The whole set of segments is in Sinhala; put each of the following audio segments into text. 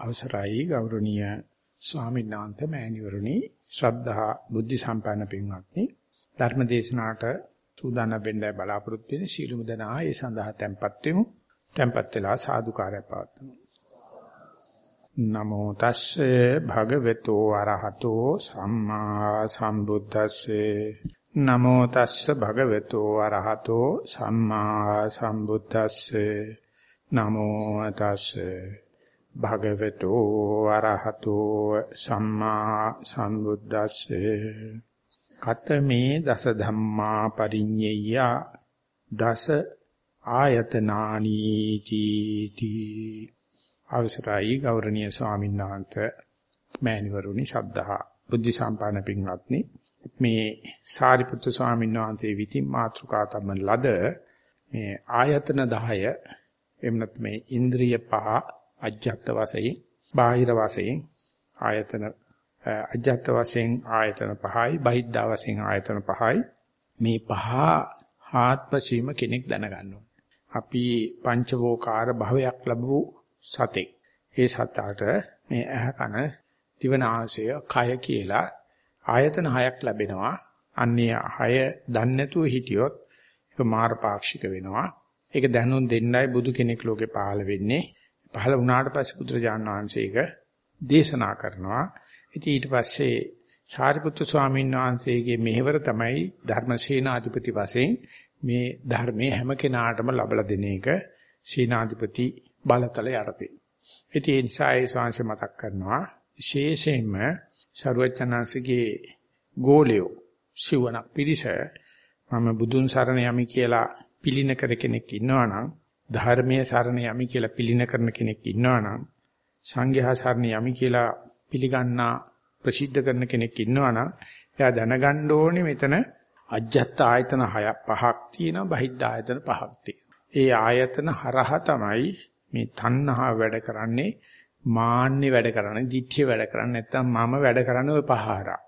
අවසරයි ගෞරවනීය ස්වාමීන් වහන්සේ මෑණිවරණි ශ්‍රද්ධා බුද්ධ සම්පන්න පින්වත්නි. ධර්ම දේශනාවට සූදානම් වෙන්න බලාපොරොත්තු වෙන සීලමු දනා ඒ සඳහා tempත් වෙමු. tempත් වෙලා සාදුකාරය පවත්වමු. නමෝ තස්සේ භගවතු වරහතෝ සම්මා සම්බුද්දස්සේ. නමෝ තස්සේ භගවතු වරහතෝ සම්මා සම්බුද්දස්සේ. නමෝ තස්සේ භගවතු අරහතෝ සම්මා සම්බුද්දස්සේ. කතමේ දස ධම්මා පරිඤ්ඤය දස ආයතනානි තීති. අවසරයි ගෞරවනීය ස්වාමීන් වහන්සේ මෑණිවරුනි සද්ධා බුද්ධ සම්පන්න පින්වත්නි. මේ සාරිපුත්තු ස්වාමීන් වහන්සේ විතින් මාතෘකා තමන් ලද මේ ආයතන 10 එම්නත් මේ ඉන්ද්‍රිය පහ අජ්ජත් වශයෙන් බාහිර වශයෙන් ආයතන අජ්ජත් වශයෙන් ආයතන පහයි බහිද්ධා වශයෙන් ආයතන පහයි මේ පහ ආත්මසීම කෙනෙක් දැනගන්න අපි පංචවෝකාර භවයක් ලැබු සතෙක්. ඒ සතාට මේ ඇහ කන දිවනාසය කය කියලා ආයතන හයක් ලැබෙනවා. අන්නේ හය දන්නේ නැතුව හිටියොත් ඒක මාර පාක්ෂික වෙනවා. ඒක දැනුම් දෙන්නයි බුදු කෙනෙක් ලෝකේ පහළ වෙන්නේ. පහළ වුණාට පස්සේ බුදුරජාණන් වහන්සේ ඒක දේශනා කරනවා. ඉතින් ඊට පස්සේ සාරිපුත්තු ස්වාමීන් වහන්සේගේ මෙහෙවර තමයි ධර්මසේනාධිපති වශයෙන් මේ ධර්මයේ හැම කෙනාටම ලබලා දෙන එක සේනාධිපති බලතල යටතේ. ඉතින් ඒ නිසා ඒ ශාංශ මතක් කරනවා විශේෂයෙන්ම ਸਰුවචනංශගේ ගෝලයෝ සිවණක් පිරිස මම බුදුන් සරණ යමි කියලා පිළින කර කෙනෙක් ඉන්නවනම් ධර්මයේ සරණ යමි කියලා පිළින කරන කෙනෙක් ඉන්නවනම් සංඝයා සරණ යමි කියලා පිළිගන්නා ප්‍රසිද්ධ කරන කෙනෙක් ඉන්නවනම් එයා දැනගන්න ඕනේ මෙතන අජ්ජත් ආයතන 6 පහක් තියෙනවා බහිද්ධ ආයතන පහක් තියෙනවා. ඒ ආයතන හරහා තමයි මේ තණ්හා වැඩ කරන්නේ මාන්නේ වැඩ කරන්නේ ditthිය වැඩ කරන්නේ නැත්නම් මම වැඩ කරන්නේ ওই පහහරා.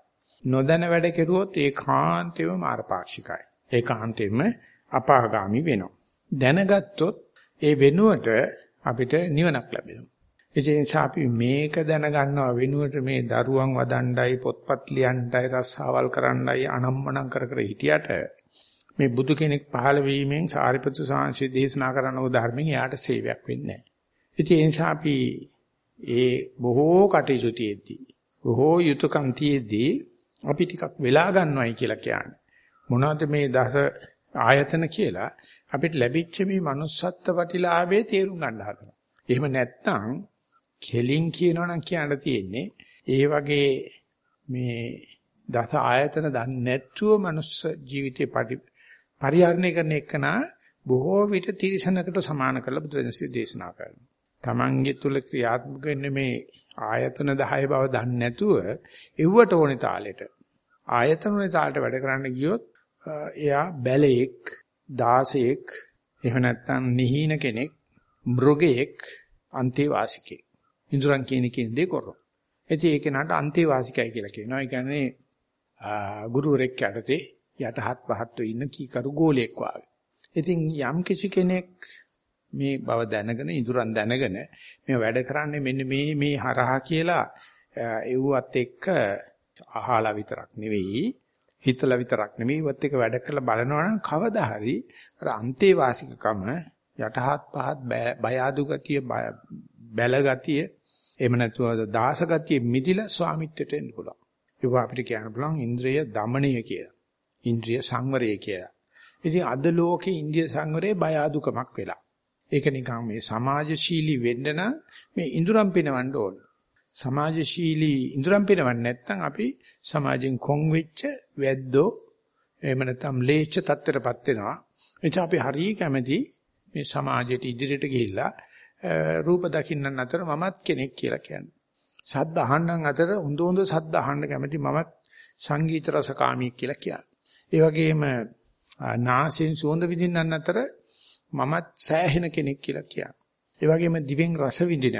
නොදැන වැඩ කෙරුවොත් ඒකාන්තෙම මාරපාක්ෂිකයි. ඒකාන්තෙම අපාගාමි වෙනවා. දැනගත්තොත් ඒ වෙනුවට අපිට නිවනක් ලැබෙනවා. ඒ නිසා අපි මේක දැනගන්නවා වෙනුවට මේ දරුවන් වදණ්ඩයි පොත්පත් ලියන්නයි රස්සාවල් කරන්නයි අනම්මනම් කර කර හිටියට මේ බුදු කෙනෙක් පහළ වීමෙන් සාරිපුත්‍ර සාංශي දේශනා කරන උදාහරණෙන් එයාට සේවයක් වෙන්නේ නැහැ. ඒ නිසා අපි ඒ බොහෝ කටයුතු තියෙද්දි බොහෝ යුතුයකම් තියෙද්දි අපි ටිකක් වෙලා ගන්නවයි කියලා කියන්නේ. මොනවද මේ දස ආයතන කියලා අපිට ලැබිච්ච මේ manussත්ත්ව ප්‍රතිලාභයේ තේරුම් ගන්න හදනවා. එහෙම නැත්නම් කෙලින් කියනවනම් කියන්න තියෙන්නේ ඒ වගේ මේ දස ආයතන දන්නේ නැතුව manuss ජීවිතේ පරිහරණය කරන එකන බොහෝ විට තිරිසනකට සමාන කරලා බුදුරජාණන්සේ දේශනා කරනවා. Tamange තුල ක්‍රියාත්මක වෙන්නේ මේ ආයතන 10 බව දන්නේ නැතුව එව්වට ඕනේ තාලෙට ආයතන වල තාලෙට වැඩ කරන්න ගියොත් එයා බැලේක් දාසයෙක් එහෙම නැත්නම් නිහීන කෙනෙක් මෘගයෙක් අන්තේවාසිකෙක් ඉඳුරන් කියන කියන දේ කරනවා. ඉතින් ඒක නට අන්තේවාසිකයි කියලා කියනවා. ඒ කියන්නේ ගුරුවරෙක් යටතේ යටහත් පහත්ව ඉන්න කීකරු ගෝලයක් වාගේ. ඉතින් යම් කිසි කෙනෙක් මේ බව දැනගෙන ඉඳුරන් දැනගෙන මේ වැඩ කරන්නේ මෙන්න මේ මේ හරහා කියලා එව්වත් එක්ක අහලා විතරක් නෙවෙයි හිතලා විතරක් නෙමෙයි වත් එක වැඩ කරලා බලනවා නම් කවදා හරි අර අන්තේ වාසිකකම යටහත් පහත් බය අඩු ගතිය බැල ගතිය එහෙම නැතුව දාස ගතිය මිදිලා ස්වාමිත්වයට එන්න පුළුවන්. ඒක අපිට කියන්න පුළුවන් ඉන්ද්‍රිය দমনය කියලා. ඉන්ද්‍රිය සංවරය කියලා. ඉතින් අද ලෝකේ ඉන්ද්‍රිය සංවරයේ බය අඩුකමක් වෙලා. ඒක නිකන් මේ සමාජශීලී වෙන්න නම් මේ ඉඳුරම් පිනවන්න ඕනේ. සමාජශීලී ඉඳුරම් පිනවන්නේ නැත්නම් අපි සමාජෙන් කොන් වෙච්ච වැද්දෝ එහෙම නැත්නම් ලේච්ඡ තත්ත්වයටපත් වෙනවා. එනිසා අපි හරිය කැමැති මේ සමාජයට ඉදිරියට ගිහිල්ලා රූප දකින්නන් අතර මමත් කෙනෙක් කියලා කියන්නේ. සද්ද අහන්නන් අතර හොඳ හොඳ සද්ද අහන්න කැමැති මමත් සංගීත රසකාමී කියලා කියන්නේ. ඒ වගේම නාසයෙන් සුවඳ විඳින්නන් අතර මමත් සෑහෙන කෙනෙක් කියලා කියන්නේ. ඒ වගේම දිවෙන් රස විඳින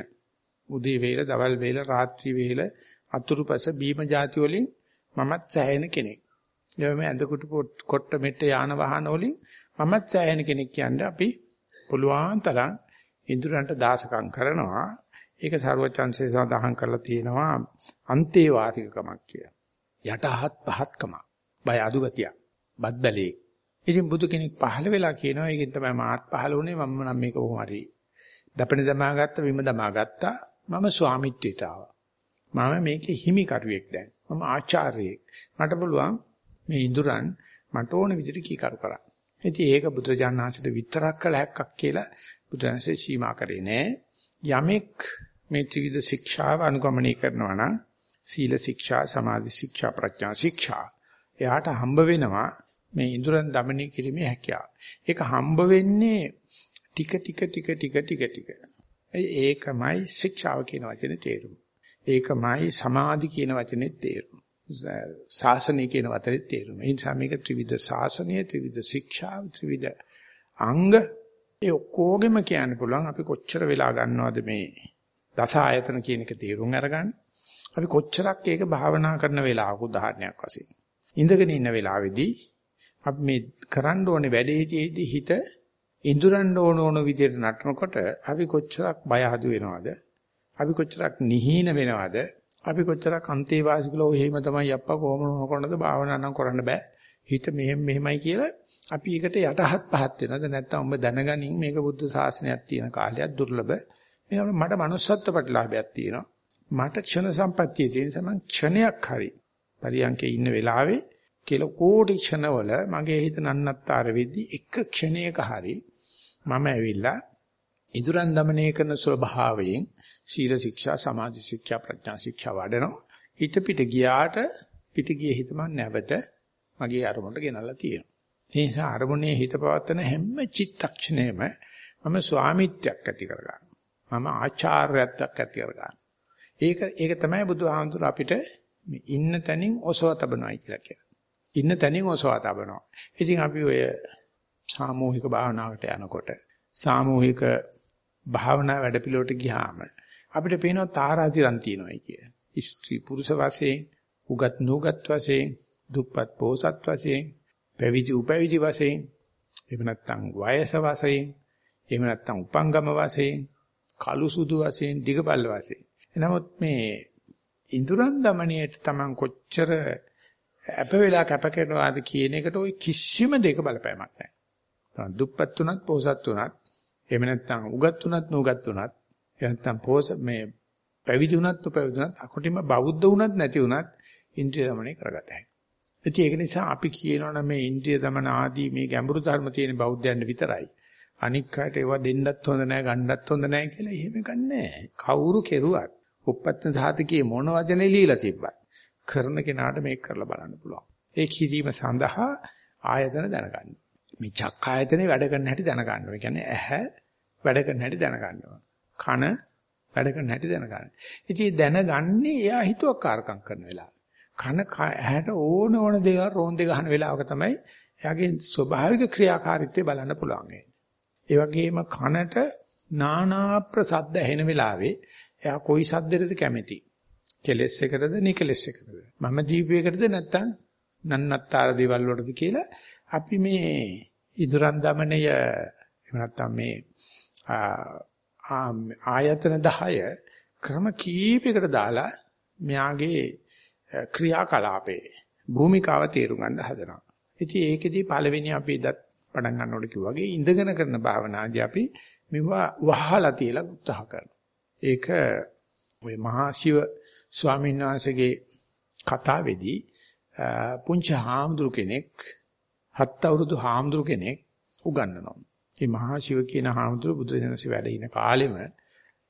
උදේ වේල, දවල් වේල, රාත්‍රී වේල, අතුරුපස බීම જાති වලින් මමත් සෑහෙන කෙනෙක්. එවම ඇඳකුට කොට්ට මෙට්ට යාන වාහන වලින් මමත් සෑහෙන කෙනෙක් කියන්නේ අපි පුළුවන් තරම් ඉන්ද්‍රයන්ට දාසකම් කරනවා. ඒක ਸਰවචන්සේ සඳහන් කරලා තියෙනවා අන්තේ වාතිකකමක් කියලා. යටහත් පහත්කමක්. බය අදුගතිය. බද්දලේ. ඉතින් බුදු කෙනෙක් පහළ වෙලා කියනවා ඒකෙන් තමයි මාත් පහළ වුණේ මම නම් මේක කොහොම හරි දපණ දමා ගත්තා විම දමා ගත්තා මම ස්වාමිත්වයට ආවා. මම මේකේ හිමිකරුවෙක් දැන්. මම ආචාර්යෙක්. මට පුළුවන් මේ ඉඳුරන් මට ඕන විදිහට කීකරු කරන්න. ඉතින් ඒක බුදුරජාණන් වහන්සේට විතරක් කළ හැක්කක් කියලා බුදුරජාණන්සේ සීමා කරේ නෑ. යමෙක් මේ ත්‍රිවිධ ශික්ෂාව අනුගමනය කරනවා නම් සීල ශික්ෂා, සමාධි ශික්ෂා, ප්‍රඥා ශික්ෂා. එයාට හම්බ වෙනවා මේ ඉඳුරන් দমনය කිරීමේ හැකියාව. ඒක හම්බ වෙන්නේ ටික ටික ටික ටික ටික ටික. ඒකමයි ශික්ෂාව කියන වචනේ තේරුම. ඒකමයි සමාධි කියන වචනේ තේරුම. ශාසනය කියන වචනේ තේරුම. ඒ නිසා මේක ත්‍රිවිධ ශාසනය, ත්‍රිවිධ ශික්ෂා, ත්‍රිවිධ අංග ඒ ඔක්කොගෙම කියන්න පුළුවන් අපි කොච්චර වෙලා ගන්නවද මේ දස ආයතන කියන එක තේරුම් අරගන්න. අපි කොච්චරක් ඒක භාවනා කරන වෙලාවක උදාහරණයක් වශයෙන්. ඉඳගෙන ඉන්න වෙලාවේදී අපි මේ කරන්න ඕනේ වැඩේදී හිත ඉඳුරන්න ඕන ඕන විදිහට නටනකොට අපි කොච්චරක් බය හදු වෙනවද? අපි කොච්චරක් නිහීන වෙනවද? අපි කොච්චරක් අන්තේවාසිකලෝ එහෙම තමයි යප්පා කොහොම නොකරනද භාවනා නම් කරන්න බෑ. හිත මෙහෙම මෙහෙමයි කියලා අපි ඒකට යටහත් පහත් වෙනවද නැත්නම් ඔබ දැනගනින් මේක බුද්ධ ශාසනයක් තියෙන කාලයක් දුර්ලභ. මේකට මට manussත්ව ප්‍රතිලාභයක් තියෙනවා. මට ක්ෂණ සම්පත්තිය තියෙන නිසා මං ක්ෂණයක් හරි පරියන්කේ ඉන්න වෙලාවේ කියලා කෝටි ක්ෂණවල මගේ හිත නන්නත්තර වෙද්දී එක ක්ෂණයක හරි මම ඇවිල්ලා ඉඳුරන් দমনය කරන ස්වභාවයෙන් සීල ශික්ෂා සමාධි ශික්ෂා ප්‍රඥා ශික්ෂා වඩනවා. හිත පිට ගියාට පිට ගියේ හිත මම නැවත මගේ අරමුණට ගෙනල්ලා තියෙනවා. ඒ නිසා අරමුණේ හිත පවත්තන හැම චිත්තක්ෂණයම මම ස්වාමිත්වයක් ඇති කරගන්නවා. මම ආචාර්යත්වයක් ඇති කරගන්නවා. ඒක ඒක තමයි බුදුහාමුදුර අපිට ඉන්න තැනින් ඔසව තබනවායි කියලා කියන්නේ. ඉන්න තැනින් ඔසව තබනවා. ඉතින් අපි ඔය සාමූහික භාවනාවට යනකොට සාමූහික භාවනා වැඩපිළිවෙලට ගියාම අපිට පේනවා තාරාතිරම් තියෙනවායි කිය. ස්ත්‍රී පුරුෂ වශයෙන්, උගත් නුගත් වශයෙන්, දුප්පත් පොහොසත් වශයෙන්, පැවිදි උපැවිදි වශයෙන්, එහෙම නැත්නම් වයස වශයෙන්, එහෙම නැත්නම් උපංගම වශයෙන්, කළු සුදු වශයෙන්, දිගපල්ල වශයෙන්. එනමුත් මේ ඉඳුරන් দমনයට Taman කොච්චර අප වෙලා කැප කරනවාද කියන එකට ওই කිසිම දෙක බලපෑමක් නැහැ. දුප්පත් උනත් පොහසත් උනත් එහෙම නැත්නම් උගත් උනත් නුගත් උනත් එහෙම නැත්නම් පොහස මේ පැවිදි උනත් නොපැවිදි උනත් අකොටිම බෞද්ධ උනත් නැති උනත් ඉන්ද්‍රිය দমনය කරගත හැකියි. ඉතින් ඒක නිසා අපි කියනවනේ මේ ඉන්ද්‍රිය দমন ආදී මේ ගැඹුරු ධර්ම තියෙන බෞද්ධයන් විතරයි. අනික් අයට ඒවා දෙන්නත් හොඳ නැහැ, ගන්නත් හොඳ නැහැ කියලා එහෙම ගන්නෑ. කවුරු කෙරුවත් උපපත්න සාධකයේ මොන වචනේ ලියලා තිබ්බත් කරන කෙනාට මේක කරලා බලන්න පුළුවන්. ඒ කිරීම සඳහා ආයතන දැනගන්න. මේ චක් ආයතනේ වැඩ කරන හැටි දැනගන්න. ඒ කියන්නේ ඇහැ වැඩ කරන හැටි දැනගන්නවා. කන වැඩ කරන හැටි දැනගන්න. ඉතින් දැනගන්නේ එයා හිතුවක්කාරකම් කරන වෙලාව. කන ඇහැට ඕන ඕන දේවල් රෝන්දේ ගහන වෙලාවක තමයි එයාගේ ස්වභාවික ක්‍රියාකාරීත්වය බලන්න පුළුවන්. ඒ වගේම කනට නානා ප්‍රසද්ද ඇහෙන වෙලාවේ එයා කොයි සද්දෙටද කැමති? කෙලස් එකටද නිකලස් එකටද මම දීපයකටද නැත්තම් නන්නත්තර දේවල් වලටද කියලා අපි මේ ඉදරන් දමනය එහෙම නැත්තම් මේ ආයතන 10 ක්‍රම කීපයකට දාලා මෙයාගේ ක්‍රියාකලාපේ භූමිකාව තේරුම් ගන්න හදනවා. ඉතින් ඒකෙදී පළවෙනි අපි ඉදත් පටන් ගන්නකොට කිව්වාගේ ඉඳගෙන කරන භාවනාදී අපි මෙවුවා වහලා තියලා උත්සාහ කරනවා. ඒක ওই මහා ශිව ස්වාමීන් වහන්සේගේ කතාවේදී පුංචි හාමුදුරු කෙනෙක් හත් අවුරුදු හාමුදුරු කෙනෙක් උගන්වනවා. මේ මහා ශිව කියන හාමුදුරු බුදුදහමසේ වැඩ ඉන කාලෙම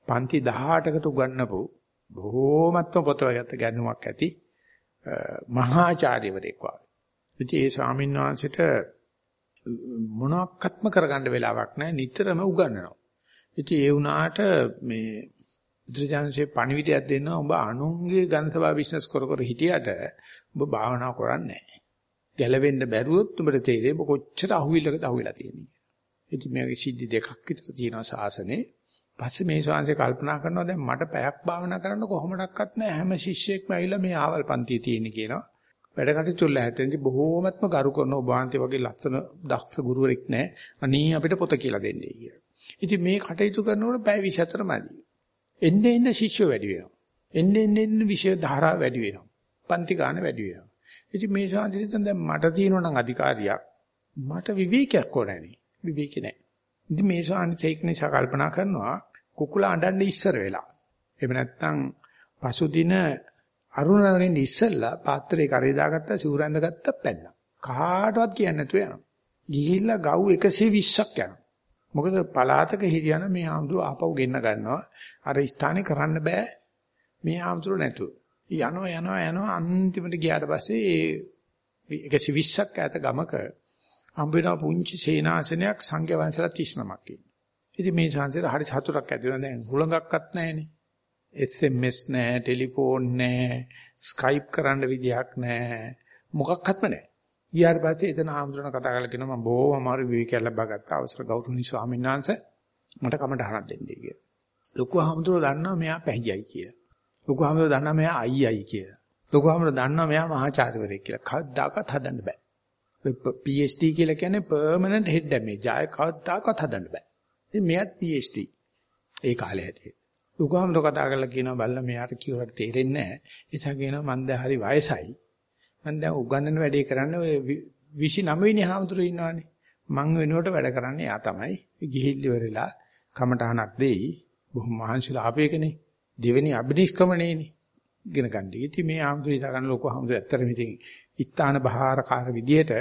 පන්ති 18කට උගන්වපු බොහෝමත්ම පොතවගත ගැනුමක් ඇති මහාචාර්යවරයෙක් වගේ. ඉතින් ඒ ස්වාමීන් වහන්සේට මොනක්වත්ම කරගන්න වෙලාවක් නැහැ නිතරම උගන්වනවා. ඉතින් ඒ වුණාට මේ බුදුජානකසේ පණිවිඩයක් දෙනවා ඔබ අනුන්ගේ ගන්සභා බිස්නස් කර කර හිටියට ඔබ භාවනා කරන්නේ නැහැ. ගැලවෙන්න බැරුවොත් උඹට තේරෙයි ඔබ කොච්චර අහුවිලකද අහුවිලා තියෙන්නේ. ඉතින් මේකේ සිද්ධි දෙකක් විතර තියෙනවා සාසනේ. පස්සේ මේ ශාංශේ කල්පනා කරනවා දැන් මට පැයක් භාවනා කරන්න කොහොමඩක්වත් නැහැ හැම ශිෂ්‍යෙක්ම ඇවිල්ලා මේ ආවල් පන්තියේ තියෙන්නේ කියනවා. වැඩ කටයුතු වල හැතෙන්දි බොහෝමත්ම ගරු කරන ඔබ වහන්සේ වගේ ලස්සන දක්ෂ ගුරුවරෙක් නැහැ. අනී අපිට පොත කියලා දෙන්නේ කියලා. ඉතින් මේ කටයුතු කරනකොට පැය 24 මදි. එන්නේ එන්නේ ශිෂ්‍යෝ වැඩි වෙනවා. එන්නේ එන්නේ විෂය ධාරා වැඩි වෙනවා. පන්ති ගන්න වැඩි වෙනවා. ඉතින් මේ ශාන්තිසිතෙන් දැන් මට තියෙනවා නම් අධිකාරියක් මට විවේකයක් ඕනේ නේ. විවේකේ නැහැ. ඉතින් මේ ශාන්තිසේක නිසා කල්පනා කරනවා කුකුලා අඬන්නේ ඉස්සර වෙලා. එහෙම නැත්නම් පසුදින අරුණරගෙන ඉස්සෙල්ලා පාත්‍රේ කරේ දාගත්තා සිවුරැඳ ගත්තා පැන්නා. කාටවත් කියන්නේ නැතුව යනවා. ගිහිල්ලා ගව් 120ක් යනවා. මොකද පලාතක හිටියන මේ ආම්දුර ආපහු ගෙන්න ගන්නවා. අර ස්ථානේ කරන්න බෑ. මේ ආම්දුර නැතුව. යනවා යනවා යනවා අන්තිමට ගියාට පස්සේ 120ක් ඈත ගමක හම්බ වෙන පුංචි සේනාසනයක් සංඝ වංශලා 39ක් ඉන්නවා. ඉතින් මේ ශාන්තිර හරි සතුටක් ඇති වෙනවා දැන් හුලඟක්වත් නැහැනේ. SMS නැහැ, ටෙලිෆෝන් නැහැ, ස්කයිප් කරන්න විදියක් නැහැ. මොකක්වත්ම නැහැ. ඊට පස්සේ එතන ආම්දුරන කතා කරලා කියනවා මම බොහොම අමාරු විවේකයක් ලබා ගත්ත අවසර ගෞතමනි ස්වාමීන් වහන්සේ මට කමටහනක් දෙන්නයි කියලා. ලොකු ආම්දුර දන්නවා මෙයා පැහියයි කියලා. ලොකු ආම්දුර දන්නවා මෙයා අයියයි කියලා. ලොකු ආම්දුර දන්නවා මෙයා මහාචාර්යවරයෙක් කියලා. කවදාකවත් හදන්න බෑ. PhD කියලා කියන්නේ permanent head damage. ආය කවදාකවත් හදන්න බෑ. ඉතින් මෙයාත් PhD. ඒ කාලේ හැටියට. ලොකුහාමර කතා කරලා කියනවා බල්ලා මෙයාට කිව්වට තේරෙන්නේ නැහැ. ඒ නිසා කියනවා මං දැන් හරි වයසයි. මං දැන් උගන්නන වැඩේ කරන්නේ ඔය 29 වෙනි හාමුදුරුවෝ ඉන්නවනේ. මං වෙනුවට වැඩ කරන්නේ යා තමයි. ගිහිල්ලි වෙරලා කමටහනක් දෙයි. බොහොම මහන්සිලා ආපේකනේ. දෙවෙනි අභිනිෂ්ක්‍මණයනේ. ඉගෙන ගන්න. ඉතින් මේ හාමුදුරුවෝ ඉතා ගන්න ලොකු හාමුදුරුවෝ ඇත්තටම ඉතින් ඉත්තාන බහාරකාර විදියට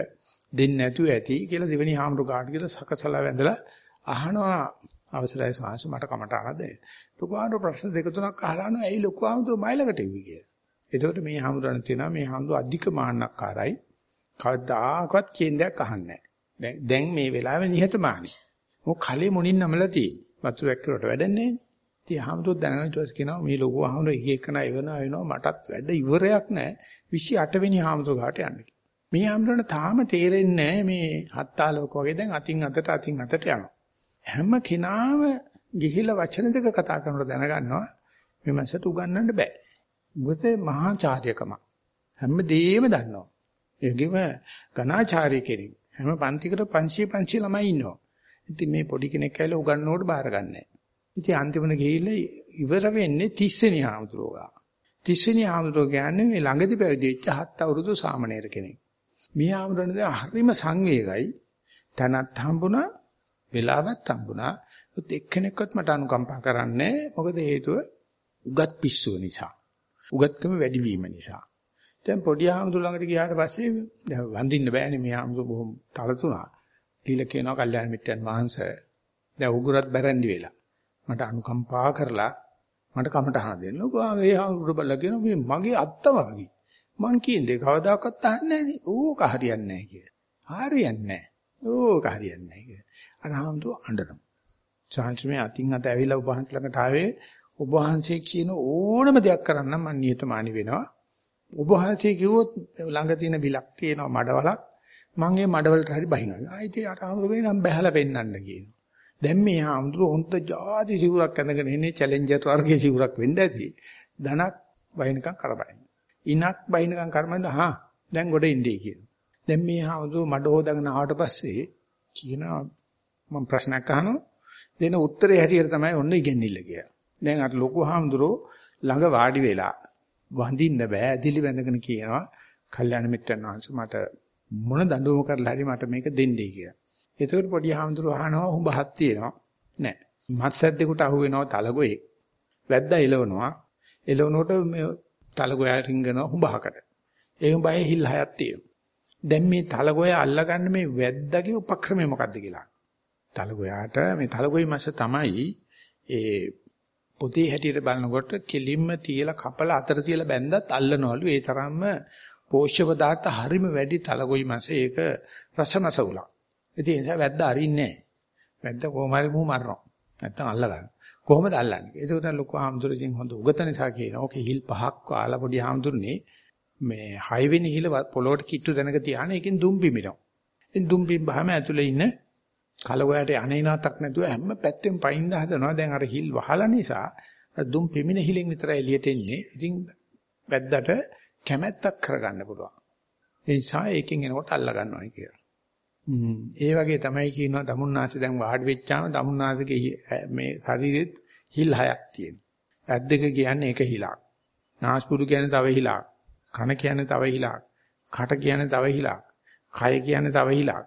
දෙන්නේ නැතුව ඇති කියලා දෙවෙනි හාමුදුරුවෝ ගාඩ කියලා සකසලා වැඳලා අහනවා අවසරයි සාංශ මට කමටහනක් දෙන්න. ලොකු ආමතු ප්‍රශ්න දෙක තුනක් අහලා අහනවා ඇයි ලොකු ආමතු මයිලකට එව්වි කියලා. එතකොට මේ හාමුදුරන් තියෙනවා මේ හාමුදුර අධික මාන්නක්කාරයි. කවදාකවත් කියන දෙයක් අහන්නේ නැහැ. දැන් මේ වෙලාවේ නිහතමානී. මොක කලේ මුණින් නමලා තියෙන්නේ. වතු වැක්කරට වැඩන්නේ නැහැ. ඉතින් හාමුදුර දැනගෙන ඊට පස්සේ කියනවා මේ ලොකු හාමුදුර එක එකන එවනවා එනවා මටත් වැඩ ඉවරයක් නැහැ. 28 වෙනි හාමුදුර ගාට යන්න. මේ හාමුදුරන තාම තේරෙන්නේ නැහැ මේ හත්තාලෝක වගේ දැන් අතින් අතට අතින් අතට යනවා. හැම කෙනාම ගිහිලා වචන දෙක කතා කරනකොට දැනගන්නවා මේ මනසට උගන්නන්න බෑ. මොකද මහාචාර්යකම හැමදේම දන්නවා. ඒගෙම ඝනාචාර්ය කෙනෙක්. හැම පන්තිකට 500 500 ළමයි ඉන්නවා. ඉතින් මේ පොඩි කෙනෙක් ඇවිල්ලා උගන්නනකොට බාර ගන්නෑ. ඉතින් අන්තිමට ගිහිල්ලා ඉවර වෙන්නේ 30 වෙනි ආමතුරුගා. 30 වෙනි ආමතුරුග කියන්නේ මේ ළඟදී පැවිදි වෙච්ච හත් අවුරුදු සාමණේර කෙනෙක්. මේ ආමතුරුනේ දැන් හරිම සංවේගයි. තනත් හම්බුණා, වෙලාවත් හම්බුණා. ඒත් එක්කෙනෙක්වත් මට අනුකම්පා කරන්නේ මොකද හේතුව උගත් පිස්සුව නිසා. උගත්කම වැඩි වීම නිසා. දැන් පොඩි ආමතුරු ළඟට ගියාට පස්සේ දැන් වඳින්න බෑනේ මේ ආමතුරු බොහොම තලතුණා. කියලා කියනවා කල්යාණ මිත්‍රයන් වහන්සේ. දැන් උගුරත් බැරන්ඩි වෙලා. මට අනුකම්පා කරලා මට කමටහන දෙන්න. ඔයා මේ ආමතුරු බලලා කියනවා මේ මගේ අත්තම වගේ. මං කියන්නේ කවදාකවත් අහන්නේ නැහැ නේ. ඕක හරියන්නේ නැහැ කිය. හරියන්නේ නැහැ. ඕක හරියන්නේ නැහැ කිය. අර ආමතුරු අඬනවා. සාංශමේ අතින් අත ඇවිල්ලා ඔබ වහන්සේ ළඟට ආවේ ඔබ වහන්සේ කියන ඕනම දෙයක් කරන්න මම නියතමානී වෙනවා. ඔබ වහන්සේ කිව්වොත් ළඟ තියෙන බිලක් තියෙනවා මඩවලක් මම ඒ මඩවලට හරි බහිනවා. ආයිත් අර ආමුදුරේ නම් බහැලා පෙන්නන්න කියනවා. දැන් මේ ආමුදුර හොන්ත ಜಾති සිවුරක් ඇඳගෙන ඉන්නේ චැලෙන්ජර් වර්ගයේ සිවුරක් වෙන්න ඇති. ධනක් බහිනකම් කරබයින්. ඉනක් බහිනකම් කරමන්න හා දැන් ගොඩ ඉන්නේ කියනවා. දැන් මේ ආමුදුර මඩ හොදාගෙන ආවට පස්සේ කියනවා මම ප්‍රශ්නයක් අහනවා දෙන උත්තරේ හැටියට තමයි ඔන්න ඉගෙනිල්ල කියලා. දැන් අර ලොකු හාමුදුරෝ ළඟ වාඩි වෙලා වඳින්න බෑ ඇදිලි බැඳගෙන කියනවා කල්යාණ මිත්‍රන් වහන්සේ මට මොන දඬුවම කරලා හරි මට මේක දෙන්නයි කියලා. එතකොට පොඩි හාමුදුරුවෝ අහනවා උඹ හත් තියෙනවා නෑ. මත් සැද්දෙකුට අහු වෙනවා තලගොයේ. වැද්දා එලවනවා. එලවනකොට මේ තලගොයා රිංගනවා හුඹහකට. ඒ හුඹහේ හිල් හයක් තියෙනවා. දැන් මේ තලගොයා අල්ලගන්න මේ වැද්දාගේ උපක්‍රමය මොකද්ද කියලා. තලගොයාට මේ තලගොයි මාස තමයි ඒ පොතේ හැටියට බලනකොට කෙලින්ම තියලා කපලා අතර තියලා බැන්දත් අල්ලනවලු ඒ තරම්ම පෝෂ්‍ය පදාර්ථ හරිම වැඩි තලගොයි මාස ඒක රසමස උලක්. ඉතින් ඒ නිසා වැද්ද අරින්නේ නැහැ. වැද්ද කොහොම හරි මූ මරනවා. නැත්තම් අල්ල ගන්න. කොහොමද අල්ලන්නේ? ඒකට ලොකු ආම්දුරකින් හොඳ උගත නිසා කියනවා. ඕකේ හිල් පහක් කාලා පොඩි ආම්දුරනේ මේ 6 වෙනි හිල පොළොවට කිට්ටු දැනක තියාන එකෙන් දුම් බිමිනවා. ඉතින් දුම් බිම් බහම ඇතුලේ ඉන්න කලගොයට අනේනාතක් නැතුව හැම පැත්තෙම පයින්න හදනවා. දැන් අර හිල් වහලා නිසා දුම් පිමින හිලෙන් විතරයි එළියට එන්නේ. ඉතින් වැද්දට කැමැත්තක් කරගන්න පුළුවන්. ඒ නිසා ඒකෙන් එනකොට අල්ල ගන්නවා කියලා. ඒ වගේ තමයි කියනවා දමුන්නාසි දැන් වාඩි වෙච්චාම දමුන්නාසිගේ මේ ශරීරෙත් හිල් හයක් තියෙනවා. ඇස් දෙක කියන්නේ එක හිලක්. නාස්පුඩු කියන්නේ තව හිලක්. කන කියන්නේ තව හිලක්. කට කියන්නේ තව හිලක්. කය කියන්නේ තව හිලක්.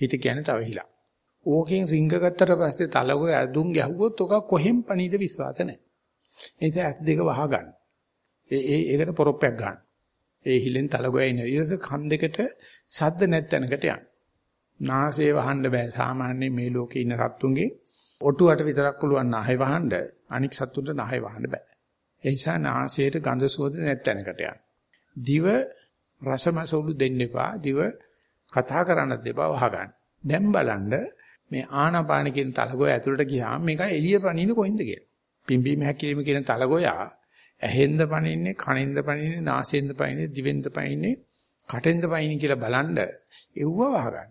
හිත කියන්නේ තව හිලක්. ඕකෙන් රිංග ගත්තට පස්සේ තලගොය ඇදුම් ගැහුවොත් ඔක කොහෙන් පණීද විශ්වාස නැහැ. ඒ නිසා ඇස් දෙක වහගන්න. ඒ ඒ ඒකට පොරොප්පයක් ගන්න. ඒ හිලෙන් තලගොය ඉන්න. ඊට කන් දෙකට ශබ්ද නැත්තැනකට යන්න. නාසය වහන්න බෑ. සාමාන්‍ය මේ ලෝකේ ඉන්න සත්තුන්ගේ ඔටුවට විතරක් පුළුවන් නාහය වහන්න. අනික් සත්තුන්ට නාහය වහන්න බෑ. ඒ නිසා නාසයට ගඳ සුවඳ නැත්තැනකට යන්න. දිව රසමසවලු දෙන්න එපා. දිව කතා කරන්නත් එපා වහගන්න. දැන් බලන්න මේ ආනාපාන කියන තලගොය ඇතුළට ගියාම මේක එළිය පනින්න කොහෙන්ද කියලා. පිම්බීම හැකිලිම කියන තලගොයා ඇහෙන්ද පනින්නේ, කනෙන්ද පනින්නේ, නාසයෙන්ද පනින්නේ, දිවෙන්ද පනින්නේ, කටෙන්ද පනින්නේ කියලා බලන්න එව්ව වහගන්න.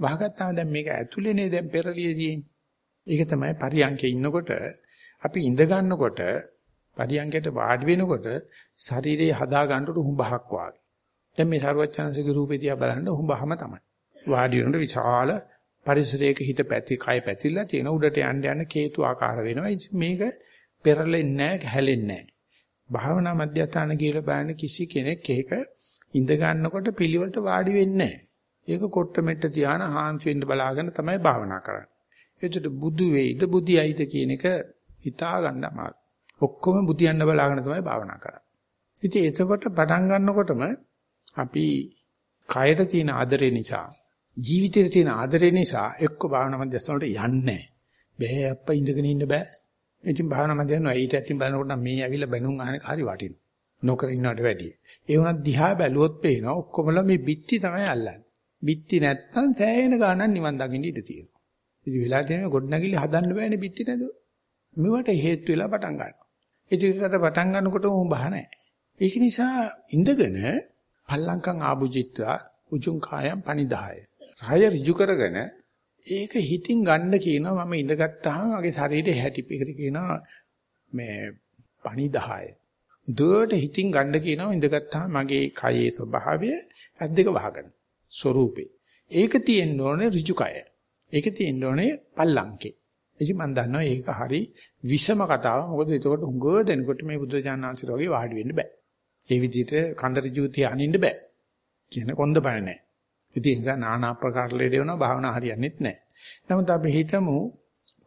වහගත්තාම දැන් මේක ඇතුළේනේ දැන් පෙරලිය තියෙන්නේ. ඒක තමයි පරියන්කේ ඉන්නකොට අපි ඉඳ ගන්නකොට පරියන්කයට වාඩි වෙනකොට ශරීරය හදා ගන්නට හුඹහක් වාගේ. දැන් මේ සරුවච්චාන්සේගේ රූපේ දිහා බලන්න හුඹහම තමයි. වාඩි වෙනකොට විශාල පරිසරයක හිත පැති කය පැතිලා තියෙන උඩට යන්න යන කේතු ආකාර වෙනවා. මේක පෙරලෙන්නේ නැහැ, හැලෙන්නේ නැහැ. භාවනා මධ්‍යස්ථාන කියලා බලන කිසි කෙනෙක් ඒක ඉඳ ගන්නකොට පිළිවෙලට වාඩි වෙන්නේ නැහැ. ඒක කොට්ට මෙට්ට තියාන හාන්සි වෙන්න බලාගෙන තමයි භාවනා කරන්නේ. එතකොට බුදු වේයිද බුදියයිද කියන එක හිතා ගන්න අමාරුයි. ඔක්කොම බුදියන්න බලාගෙන තමයි භාවනා කරන්නේ. ඉතින් එතකොට පටන් ගන්නකොටම අපි කයට තියෙන ආදරේ නිසා ජීවිතේට තියෙන ආදරේ නිසා එක්ක භාවනා මධ්‍යස්ථාන වලට යන්නේ නැහැ. බෑ අප්පා ඉඳගෙන ඉන්න බෑ. ඉතින් භාවනා මධ්‍යස්ථාන ඊට ඇතින් බලනකොට මේ ඇවිල්ලා බැනුම් අහන හරි වටිනවා. නොකර ඉන්නවට වැඩිය. ඒ වුණත් දිහා බැලුවොත් පේනවා ඔක්කොමලා මේ බිත්ති තමයි අල්ලන්නේ. බිත්ති නැත්තම් සෑහෙන ගාණක් නිවන් දකින්න ඉඩ තියෙනවා. ඉතින් වෙලා තියෙන ගොඩනැගිලි හදන්න බෑනේ බිත්ති නැතුව. මෙවට හේතු වෙලා පටන් ගන්නවා. ඉතින් ඒකට පටන් ගන්නකොට උඹ බහ නැහැ. ඒක නිසා ඉඳගෙන පල්ලංකම් ආභුජිත්වා උජුං කායම් පනිදාය. රය ඍජු කරගෙන ඒක හිතින් ගන්න කියනවා මම ඉඳගත්තාම මගේ ශරීරයේ හැටි පිකට කියනවා මේ පනිදාය. දුවට හිතින් ගන්න කියනවා ඉඳගත්තාම මගේ කයේ ස්වභාවය ඇස් දෙක වහගෙන ස්වરૂපේ. ඒක තියෙන්න ඕනේ ඍජුකය. ඒක තියෙන්න ඕනේ පල්ලංකේ. ඉතින් මම දන්නවා ඒක හරි විෂම කතාවක්. මොකද එතකොට හුඟ දෙනකොට මේ බුදුරජාණන්සිට වගේ වාඩි වෙන්න බෑ. ඒ විදිහට කන්දර ජීවිතය අනින්න බෑ. කියන කොන්ද බය නැහැ. ඉතින් ඒ නිසා নানা ආකාර ප්‍රකාර ලෙඩ වෙනවා භාවනා හරියන්නේත් නැහැ. නමුත් අපි හිතමු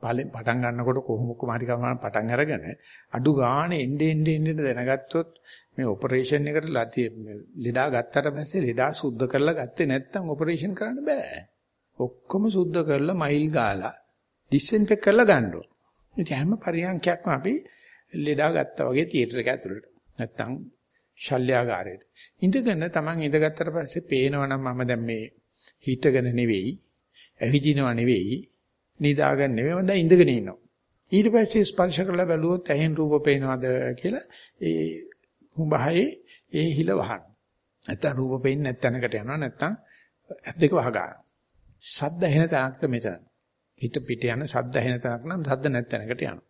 පටන් ගන්නකොට කොහොම කොමාරි කමන පටන් අරගෙන අඩු ගානේ එnde ende ende දැනගත්තොත් මේ ඔපරේෂන් එකට ලෙඩා ගත්තට පස්සේ ලෙඩා සුද්ධ කරලා ගත්තේ නැත්නම් ඔපරේෂන් කරන්න බෑ. ඔක්කොම සුද්ධ කරලා මයිල් ගාලා ඩිස්ඉන්ෆෙක්ට් කරලා ගන්න ඕන. ඉතින් හැම පරියන්කයක්ම අපි ලෙඩා ගත්තා වගේ තියටර් එක ඇතුළට. නැත්නම් ශල්‍යාගාරයට. ඉඳගෙන Taman ඉඳගත්තට පස්සේ පේනවනම් මම දැන් මේ හිටගෙන නෙවෙයි, ඇවිදිනව නෙවෙයි, නිදාගෙන නෙවෙයි මම දැන් ඉඳගෙන ඉන්නවා. ඊට පස්සේ ස්පර්ශ කරලා බැලුවොත් ඇහෙන් රූප පේනවද කියලා ඒ හුඹහයේ ඒ හිල වහන. නැත්තම් රූප පේන්නේ නැත්නම්කට යනවා නැත්තම් ඇස් දෙක වහගන්න. ශබ්ද ඇහෙන තැනකට මෙතන. හිත පිට යන ශබ්ද ඇහෙන තැනක නම් ශබ්ද නැත්නම්කට යනවා.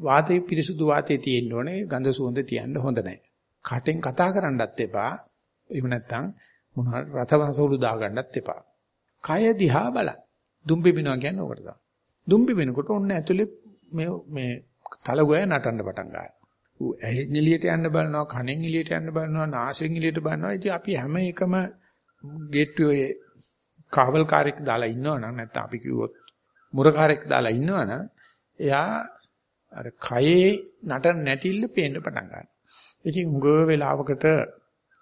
වාතයේ පිරිසුදු වාතයේ තියෙන්න ඕනේ ගඳ සුවඳ තියන්න හොඳ නැහැ. කටෙන් කතා කරන්නත් එපා. එහෙම නැත්නම් මොනවා රතවසවලු දාගන්නත් එපා. කය දිහා බලන්න. දුම්බි බිනවා කියන්නේ ඕකට තමයි. දුම්බි බිනකොට ඔන්න ඇතුලේ මේ මේ තලගොය නටන්න පටන් ගන්නවා. ඌ ඇහෙන් එළියට යන්න බලනවා, කනෙන් එළියට යන්න බලනවා, නාසයෙන් එළියට බලනවා. ඉතින් අපි හැම එකම ගේට්ටුවේ කාවල්කාරයෙක් දාලා ඉන්නවනම් නැත්නම් අපි කිව්වොත් මුරකාරයෙක් දාලා ඉන්නවනම් එයා අර කයේ නටන නැටිල්ල පේන්න පටන් ගන්නවා. ඉතින් උගව වෙලාවකට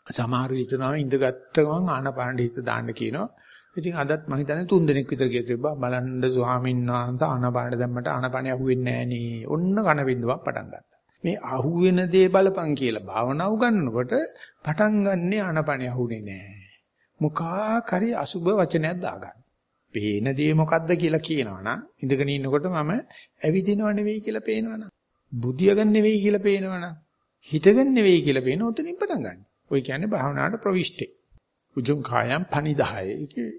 සමහරු හිතනවා ඉඳගත්ත ගමන් ආනපාන හිත දාන්න කියනවා. ඉතින් අදත් මම හිතන්නේ තුන් දිනක් විතර ගිය තිබ්බා බලන්න ස්වාමීන් වහන්සේ ආනපාන දැම්මට ආනපානිය අහුවෙන්නේ නැහැ නේ. ඔන්න කන බින්දුවක් පටන් ගත්තා. මේ අහුවෙන දේ බලපං කියලා භාවනා උගන්වනකොට පටන් ගන්නෙ ආනපානිය අහුනේ නැහැ. මුඛා කරි අසුබ වචනයක් දාගන්න. පේන දේ මොකද්ද කියලා කියනවනම් ඉඳගෙන ඉන්නකොට මම ඇවිදිනව නෙවෙයි කියලා පේනවනම් බුදියගන් නෙවෙයි කියලා පේනවනම් හිතගෙන නෙවෙයි කියලා පේන උතනින් පටන් ගන්න. ඔය කියන්නේ භාවනාවට ප්‍රවිෂ්ටේ. උජුං කායම් පනිදාය. ඒකේ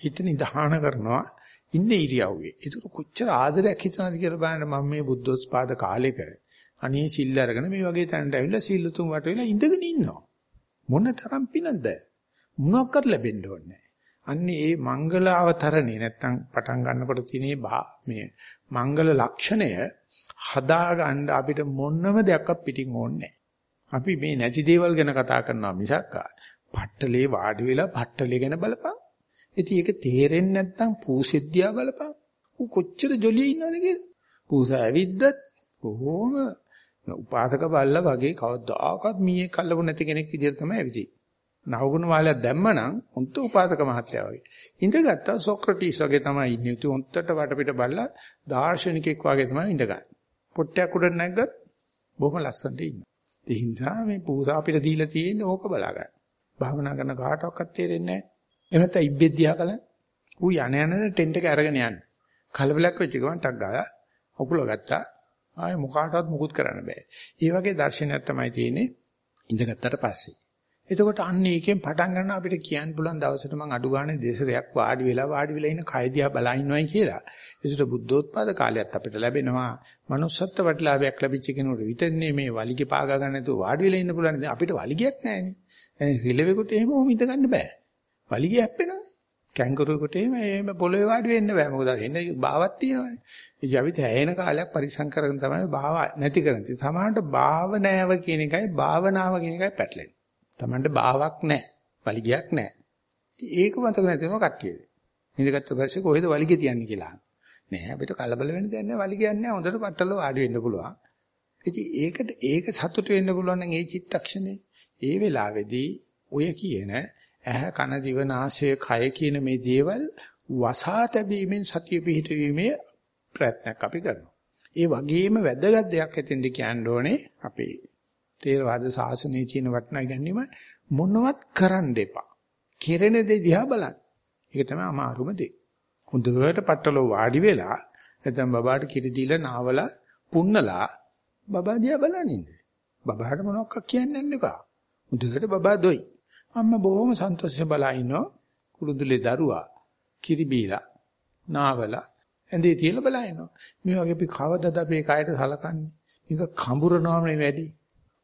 හිත නිදහාන කරනවා ඉන්නේ ඉරියව්වේ. ඒක කොච්චර ආදරයක් හිතනවාද කියලා බලන්න මම මේ බුද්ධෝත්පාද කාලෙක අනේ සිල් අරගෙන මේ වගේ තැනට ඇවිල්ලා සීල තුන් වට වෙලා ඉඳගෙන ඉන්නවා. මොන තරම් පිනක්ද? මොනක්වත් ලැබෙන්න ඕනේ අන්නේ ඒ මංගල අවතරණේ නැත්තම් පටන් ගන්නකොට තියෙන මේ මංගල ලක්ෂණය හදා ගන්න අපිට මොනම දෙයක්වත් පිටින් ඕනේ අපි මේ නැති දේවල් ගැන කතා කරනවා මිසක් පට්ටලේ වාඩි වෙලා පට්ටලේ ගැන බලපන්. ඉතින් ඒක තේරෙන්නේ නැත්නම් පූසෙද්දියා බලපන්. ඌ කොච්චර ජොලියේ ඉන්නවද කියලා. පූසා ඇවිද්දත් කොහොම උපාසක බල්ලා වගේ කවදාකවත් මීයේ කල්ලපු නැති කෙනෙක් විදිහට තමයි ඇවිදින්නේ. නවගුණ වාලයක් දැම්මනම් උන්ට උපාසක මහත්තයා වගේ. ඉඳගත්තා සොක්‍රටිස් වගේ තමයි ඉන්නේ. උතු උන්ටට වටපිට බලලා දාර්ශනිකෙක් වගේ තමයි ඉඳගන්නේ. පොට්ටයක් උඩ නැග්ගත් බොහොම ලස්සනට ඉන්නවා. ඒ හින්දා මේ පූසා අපිට දීලා තියෙන්නේ ඕක බලා ගන්න. භාවනා කරන කාටවත් තේරෙන්නේ නැහැ. එහෙම නැත්නම් ඉබ්බෙක් දිහා බලන්න. ඌ යන යන ටෙන්ට් එක අරගෙන යන්නේ. කලබලයක් වෙච්ච ගමන් ටක් ගාලා අකුල ගත්තා. ආයේ මොකාටවත් මුකුත් කරන්න බෑ. ඒ වගේ දර්ශනයක් තමයි තියෙන්නේ ඉඳගත්තට පස්සේ. එතකොට අන්න ඒකෙන් පටන් ගන්න අපිට කියන්න පුළුවන් දවසට මම අඩු ගානේ දෙසරයක් වාඩි වෙලා වාඩි වෙලා ඉන්න කය දිහා බලා ඉන්නවයි කියලා. ඒසට බුද්ධෝත්පාද කාලයත් අපිට ලැබෙනවා. manussත්ත්ව වටිලාභයක් ලැබිච්ච කෙනෙකුට විතරනේ මේ වලිගේ පාගා ගන්න නැතුව වාඩි වෙලා ඉන්න පුළුවන්. අපිට වලිගයක් නැහැනේ. රිලෙවෙකුට එහෙම ඔහොම ඉඳ ගන්න බෑ. වලිගය හැප්පෙනවා. කැංගරුවෙකුට එහෙම එහෙම පොළවේ වාඩි වෙන්න බෑ. මොකද එන්න බාවක් තියෙනවානේ. ඉතින් අපි තැහෙන කාලයක් පරිස්සම් කරගෙන තමයි බාව නැති කරන්නේ. සමහරවිට බාව නැව කියන එකයි භාවනාව කියන එකයි පැටලෙන්නේ. Tamanට බාවක් නැහැ. වලිගයක් නැහැ. ඒක මතක නැතිව කට්ටියද. ඉඳගත්ත පස්සේ කොහෙද වලිගය තියන්නේ කියලා. නෑ අපිට කලබල වෙන්න දෙයක් නෑ වලිගයක් නෑ හොඳට පట్టල වාඩි වෙන්න පුළුවන්. ඉතින් ඒකට ඒක සතුට වෙන්න පුළුවන් නම් ඒ චිත්තක්ෂණේ ඒ වෙලාවේදී ඔය කියන ඇහ කන දිව නාසය කය කියන මේ දේවල් වසා තැබීමෙන් සතිය පිහිටවීමේ ප්‍රයත්නයක් අපි කරනවා. ඒ වගේම වැදගත් දෙයක් හිතෙන්ද කියන්න ඕනේ අපේ තේරවාද සාසනයේ තියෙන වටිනා ගැනීම මොනවත් කරන්න එපා. කෙරෙන දේ දිහා බලන්න. ඒක තමයි අමාරුම දේ. හොඳට පట్టල වාඩි වෙලා නැත්නම් බබාට කිරි දීලා නාවලා පුන්නලා බබා දිහා බලන්න ඉන්න. බබාට මොනවක් කියන්න යන්න එපා. හොඳට බබා දොයි. අම්මා බොහොම සන්තෝෂයෙන් බලා ඉන්නවා. කුළුදුලේ දරුවා කිරි බීලා නාවලා ඇඳේ තියලා බලා ඉන්නවා. මේ වගේ අපි කවදද අපේ කයට සලකන්නේ? මේක කඹරනවාම වැඩි.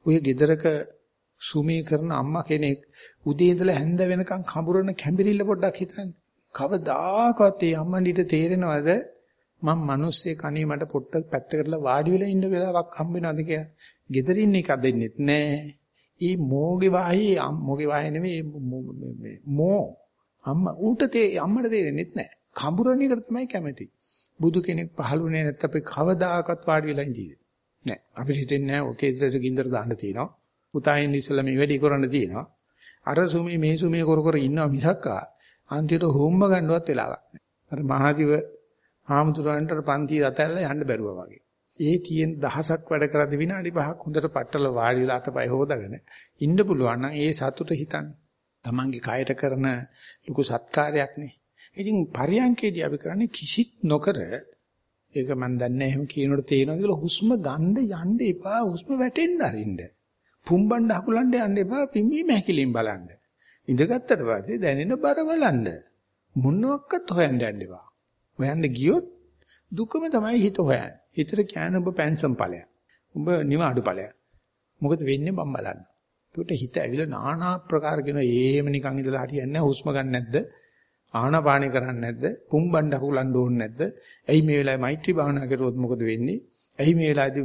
ඔය ගෙදරක සුමේ කරන අම්මා කෙනෙක් උදේ ඉඳලා හැන්ද වෙනකන් කඹරන කැඹිරිල්ල පොඩ්ඩක් හිතන්න. කවදාකවත් ඒ අම්මන්ඩිට තේරෙනවද මම මිනිස්සේ කණේ මට පොට්ටක් පැත්තකටලා වාඩි වෙලා ඉන්න වෙලාවක් හම්බ වෙනවද කියලා. ගෙදර ඉන්න එක දෙන්නෙත් නෑ. ඒ මෝගේ වාහේ මෝගේ වාහේ නෙමෙයි මෝ අම්මා ඌට තේ අම්මට තේරෙන්නේ නැහැ. කඹුරණ එකට තමයි කැමති. බුදු කෙනෙක් පහළුනේ නැත්නම් අපි කවදාකවත් වාඩි වෙලා ඉඳී. නෑ. අපිට හිතෙන්නේ නැහැ ඔකේ ඉස්සරට ගින්දර දාන්න තියෙනවා. පුතායින් ඉස්සලා මේ වැඩි කරන්න තියෙනවා. අර සුමේ මේ සුමේ කර කර ඉන්නවා මිසක්කා අන්තිමට හොම්බ ගන්නවත් වෙලාවක් නෑ. අර මහජීව හාමුදුරන්ට පන්ති අතැල්ල යන්න බැරුවා වගේ. ඒ තියෙන දහසක් වැඩ කරද්දී විනාඩි 5ක් හොඳට පట్టල වාඩි වෙලා අතපය හොදාගෙන ඉන්න පුළුවන් නම් ඒ සතුට හිතන්න. Tamange කයට කරන ලুকু සත්කාරයක් නේ. ඉතින් පරියන්කේදී අපි කරන්නේ කිසිත් නොකර ඒක මම දන්නේ එහෙම කියනකොට තේරෙනවා කියලා හුස්ම ගන්න යන්න එපා හුස්ම වැටෙන්න අරින්න. පුම්බණ්ඩ හකුලන්න යන්න එපා පිම්බීම හැකිලින් බලන්න. ඉඳගත්තට පස්සේ දැනෙන බර බලන්න. මොනවත් හොයන්න යන්න එපා. හොයන්න ගියොත් දුකම තමයි හිත හොයන්නේ. හිතට කියන්නේ ඔබ පැන්සම් ඵලයක්. ඔබ නිවාඩු ඵලයක්. මොකද වෙන්නේ මම බලන්න. ඒකට හිත ඇවිල්ලා নানা ආකාර කියන ඒම නිකන් ඉඳලා හරියන්නේ නැහැ. හුස්ම ගන්න නැද්ද? ආනාපානෙ කරන්නේ නැද්ද? පුම්බණ්ඩ හුලන්න ඕනේ නැද්ද? ඇයි මේ වෙලාවේ මෛත්‍රී භාවනා කරුවොත් මොකද වෙන්නේ? ඇයි මේ වෙලාවේදී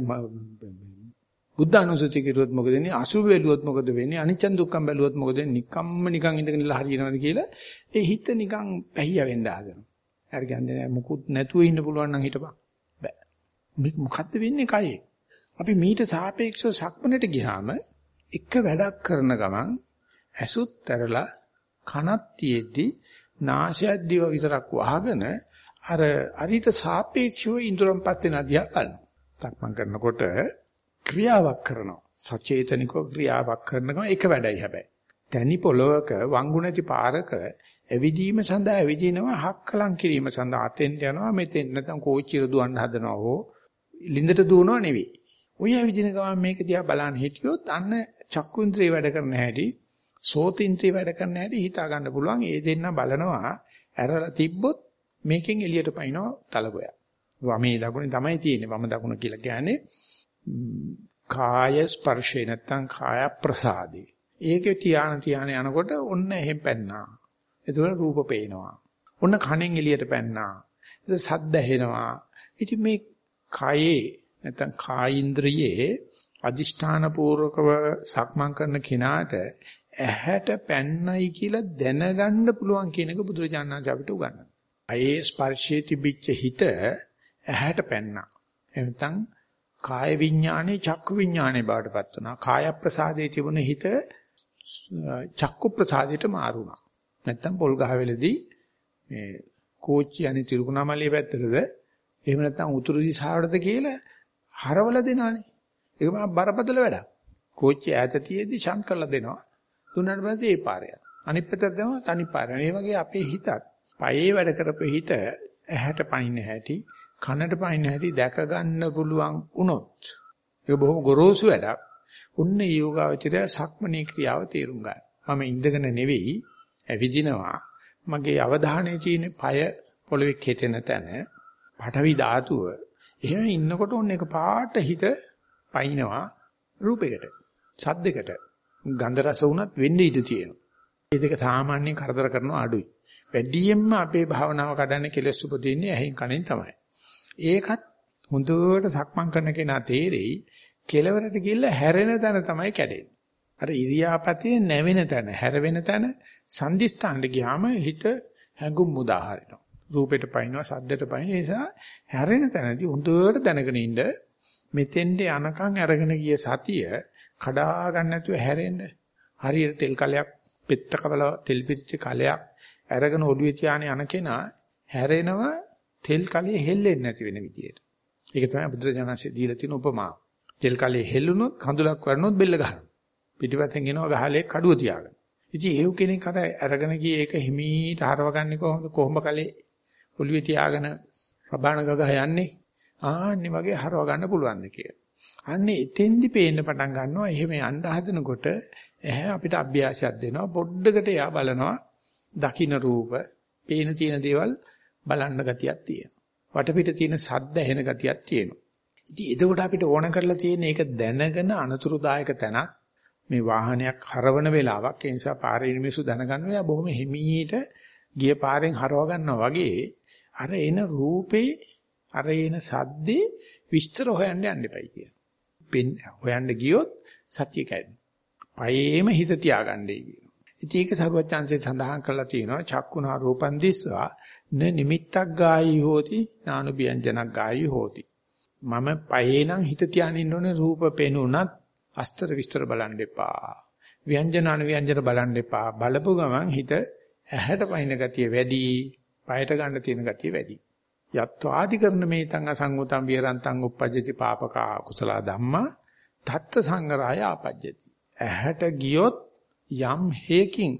බුද්ධ අනුසති කරුවොත් මොකද වෙන්නේ? අසුභ බැලුවොත් මොකද වෙන්නේ? අනිච්චන් දුක්ඛම් බැලුවොත් මොකද වෙන්නේ? නිකම්ම නිකන් ඉඳගෙන ඉඳලා හරියනවද කියලා ඒ හිත නිකන් පැහිය වෙන්න හදනවා. හරි ගන්නේ මුකුත් නැතුව ඉන්න පුළුවන් නම් හිටපන්. මොකද්ද වෙන්නේ කයේ? අපි මීට සාපේක්ෂව සක්මනට ගියාම එක වැඩක් කරන ගමන් ඇසුත් තරලා කනත් තියෙද්දි නාසයත් දිව විතරක් වහගෙන අර අරිට සාපේක්ෂව ඉන්ද්‍රම්පත් වෙන අධ්‍යා බලනවා. සක්මන් කරනකොට ක්‍රියාවක් කරනවා. සචේතනිකව ක්‍රියාවක් කරනකම එක වැඩයි හැබැයි. තනි පොලවක වංගු නැති පාරක ඇවිදීම සඳහා ඇවිදිනවා හක්කලං කිරීම සඳහා අතෙන් යනවා මෙතෙන් නැත්නම් කෝච්චිය දුවන්න හදනවා හෝ ලින්දට දුවනව නෙවෙයි. ඔය විදින ගමන් මේක දිහා බලන්න හිටියොත් අන්න චක්කුන්ද්‍රේ වැඩ කරන හැටි, සෝතින්ද්‍රේ වැඩ කරන හැටි හිතා ගන්න පුළුවන්. ඒ දෙන්න බලනවා ඇරලා තිබ්බොත් මේකෙන් එළියට පයින්නවා තලගොය. වමේ දකුණේ තමයි තියෙන්නේ. වම දකුණ කියලා කියන්නේ කාය ස්පර්ශේ නැත්තම් කාය ප්‍රසාදේ. ඒකේ තියාන තියාන යනකොට ඔන්න එහෙම පැන්නා. එතකොට රූප පේනවා. ඔන්න කණෙන් එළියට පැන්නා. ඒක සද්ද ඇහෙනවා. ඉතින් මේ කයේ නැත්නම් කායින්ද්‍රියේ අදිෂ්ඨාන පූර්වකව සක්මන් කරන කෙනාට ඇහැට පැන්නයි කියලා දැනගන්න පුළුවන් කියන එක බුදුරජාණන් අපිට උගන්වනවා. අයේ ස්පර්ශයේ තිබිච්ච හිත ඇහැට පැන්නා. එහෙනම් කාය විඥානේ චක්කු විඥානේ බවටපත් වුණා. කාය ප්‍රසාදයේ තිබුණ හිත චක්කු ප්‍රසාදයට මාරුණා. නැත්තම් පොල් ගහවෙලදී මේ කෝච්චි යන්නේ තිරුකුණාමලිය පැත්තටද එහෙම නැත්තම් උතුරු දිශාවටද කියලා හරවල දෙනවනේ. ඒක මහා බරපතල වැඩක්. කෝච්චි ඈත තියේදී ෂන්ට් කරලා දෙනවා. දුන්නාට පස්සේ ඒ පාරේ යනවා. අනිත් පැත්තට දෙනවා තනි පාරේ. මේ වගේ අපේ හිතත් පයේ වැඩ කරපු හිත ඇහැට පනින්න හැටි, කනට පනින්න හැටි දැක ගන්න පුළුවන් වුණොත් ඒක බොහොම ගොරෝසු වැඩක්. උන්න යෝගාවචරය සක්මනේ ක්‍රියාව තේරුම් ගන්න. මම ඉඳගෙන නෙවෙයි ඇවිදිනවා. මගේ අවධානය තියෙන পায় පොළවේ කෙටෙන තැන, පඨවි ධාතුව. එහෙම ඉන්නකොට ඔන්න එක පාට හිත පයින්නවා රූපයකට, සද්දයකට. ගන්ධ රස වුණත් වෙන්නේ ඉඳ තියෙනවා. මේ දෙක සාමාන්‍යයෙන් කරදර කරනවා අඩුයි. වැඩියෙන්ම අපේ භාවනාව කඩන්නේ කෙලස් උපදින්නේ ඇහෙන් කනෙන් තමයි. ඒකත් හොඳට සක්මන් කරන කෙනා තේරෙයි කෙලවරට ගිහිල්ලා හැරෙන තැන තමයි කැඩෙන්නේ. අර ඉරියාපතේ නැවෙන තැන, හැරෙන තැන සංදිස්ථානට ගියාම හිත හැඟුම් මුදාහරිනවා. රූපෙට පයින්නවා, සද්දෙට පයින්නවා. ඒ නිසා හැරෙන තැනදී හොඳට දැනගෙන ඉන්න මෙතෙන්ට යනකම් අරගෙන ගිය සතිය කඩා ගන්න නැතුව හැරෙන්න. හරියට තෙල් කලයක් පෙත්ත කවල තෙල් පිටිච්ච කලයක් අරගෙන ඔළුවේ තියාන යන කෙනා හැරෙනවා තෙල් කලයේ හෙල්ලෙන්නේ නැති වෙන විදියට. ඒක තමයි බුදුරජාණන්සේ දීලා තියෙන උපමාව. තෙල් කලයේ හෙල්ලුනොත් කඳුලක් වරනොත් බෙල්ල ගහනවා. පිටිපස්සෙන් එනවා ගහලේ කඩුව තියාගෙන. ඉතින් ඒව කෙනෙක් අර අරගෙන ගියේ ඒක හිමීට හරවගන්නේ කොහොමද? කොහොම කලේ ඔළුවේ තියාගෙන රබාන ගගහ යන්නේ? ආන්නේ වගේ හරව ගන්න පුළුවන්ද කියලා. අන්නේ එතෙන්දි පේන්න පටන් ගන්නවා. එහෙම යන්න හදනකොට ඇහැ අපිට අභ්‍යාසයක් දෙනවා. පොඩ්ඩකට එයා බලනවා. දකින්න රූප, පේන තියෙන දේවල් බලන්න ගතියක් තියෙනවා. වටපිට තියෙන සද්ද ඇහෙන ගතියක් තියෙනවා. ඉතින් එතකොට අපිට ඕන කරලා තියෙන ඒක දැනගෙන අනතුරුදායක තැනක් මේ වාහනයක් හරවන වෙලාවක් ඒ නිසා පාරේ මිනිස්සු දැනගන්න ඔයා බොහොම හිමීට ගිය පාරෙන් හරව ගන්නවා වගේ අර එන රූපේ අර එන සද්දේ විස්තර හොයන්න යන්න එපයි කියන. පෙන් හොයන්න ගියොත් සත්‍ය කැඩෙනවා. පයේම හිත තියාගන්නයි කියන. ඉතින් ඒක සරුවචාන්සේ සඳහන් කරලා තියෙනවා චක්කුණා රූපන් දිස්වා න නිමිත්තක් ගායි හෝති නානු ව්‍යංජනක් ගායි හෝති. මම පයේ නම් හිත තියාගෙන ඉන්න ඕනේ රූප පෙනුනත් අස්තර විස්තර බලන්න එපා. ව්‍යංජන අනුව්‍යංජන බලන්න එපා. බලපු ගමන් හිත ඇහැට පයින් ගතිය වැඩි, පයට ගන්න තියෙන ගතිය වැඩි. යත්වාදි කරන මේතං අසංගතං විරන්තං uppajjati papaka kusala dhamma තත්ත සංගරාය ආපජ්ජති. ඇහැට ගියොත් යම් හේකින්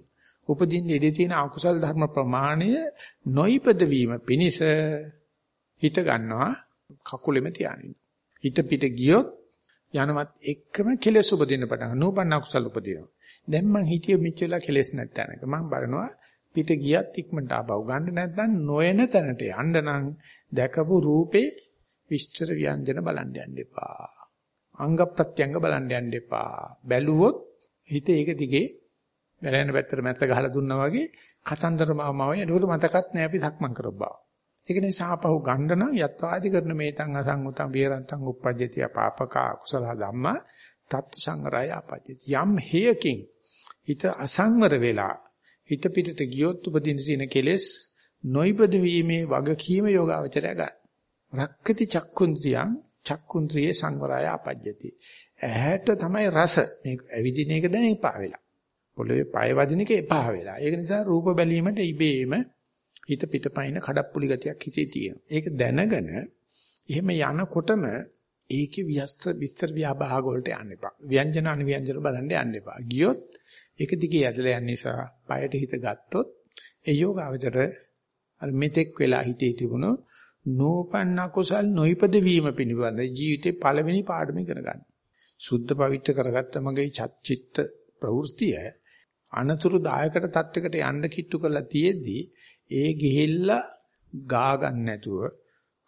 උපදින්න ඉඩ තියෙන අකුසල ධර්ම ප්‍රමාණය නොයිපද වීම පිණිස හිත ගන්නවා කකුලෙම තියානින්න. හිත පිට ගියොත් යනවත් එක්කම කෙලෙස් උපදින්න පටන් නූපන්න අකුසල උපදිනවා. දැන් මං හිතිය මෙච්චරලා කෙලෙස් නැත්තනක මං බලනවා පිට ගියත් ඉක්මනට ආපහු ගන්න නැත්නම් නොයන තැනට යන්න නම් දැකපු රූපේ විස්තර ව්‍යංජන බලන්න යන්න එපා. අංග ප්‍රත්‍යංග බලන්න යන්න එපා. බැලුවොත් හිත ඒක දිගේ වැලෙන පැත්තට මැත්ත ගහලා දුන්නා වගේ කතන්දර මාමාවයි ඒකට මතකත් නෑ අපි සක්මන් කරව බව. ඒක නිසා ආපහු ගන්න නම් යත්වාදි කරන මේතං අසංගතං විරන්තං uppajjati පාපක අකුසල ධම්මා තත් සංගරය අපජ්ජති. යම් හේයකින් හිත අසංවර වෙලා හිත පිටට ගියොත් උපදින තියෙන කෙලෙස් නොයිපද වීමේ වගකීම යෝගාවචරය ගන්න. රක්කති චක්කුන්ද්‍රියං චක්කුන්ද්‍රියේ සංවරය අපජ්ජති. ඇහැට තමයි රස. මේ ඇවිදින එක දැන එපා වෙලා. පොළවේ පය වදින එක එපා වෙලා. ඒක නිසා රූප බැලීමට ඉබේම හිත පිටපයින් කඩප්පුලි ගතියක් හිතේ තියෙනවා. ඒක දැනගෙන එහෙම යනකොටම ඒකේ විස්තර විස්තර ව්‍යාභාග වලට යන්න එපා. ව්‍යංජන අනුව්‍යංජන බලන්න යන්න එපා. ගියොත් ඒක දිගේ ඇදලා යන නිසා পায়ට හිත ගත්තොත් ඒ යෝගාවචර අර මෙතෙක් වෙලා හිතේ තිබුණු නෝපන්න කුසල් නොයිපද වීම පිළිබඳ ජීවිතේ පළවෙනි පාඩම ඉගෙන ගන්න. සුද්ධ පවිත්‍ර කරගත්ත මගේ චච්චිත්ත ප්‍රවෘත්තිය අනතුරු දායකට තත්වයකට යන්න කිට්ටු කරලා තියෙද්දී ඒ ගිහිල්ලා ගා ගන්න නැතුව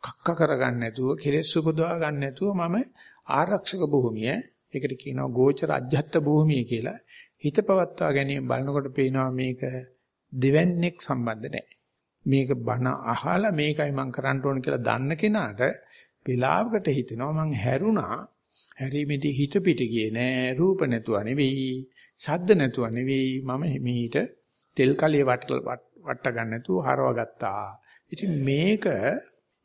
කක්ක කරගන්න නැතුව කෙලෙස් උපදවා ගන්න නැතුව මම ආරක්ෂක භූමිය ඒකට කියනවා ගෝචර අජ්ජත් භූමිය කියලා හිත පවත්වා ගැනීම බලනකොට පේනවා මේක දෙවන්නේක් සම්බන්ධ නැහැ. මේක බන අහලා මේකයි මම කරන්න ඕන කියලා දන්න කෙනාට වෙලාවකට හිතෙනවා මං හැරුණා හැරීමේදී හිත පිට ගියේ නෑ රූප නැතුව නෙවෙයි ශබ්ද නැතුව නෙවෙයි මම හිමීට තෙල් කලිය වට වට ගන්න නැතුව හරව ගත්තා. ඉතින් මේක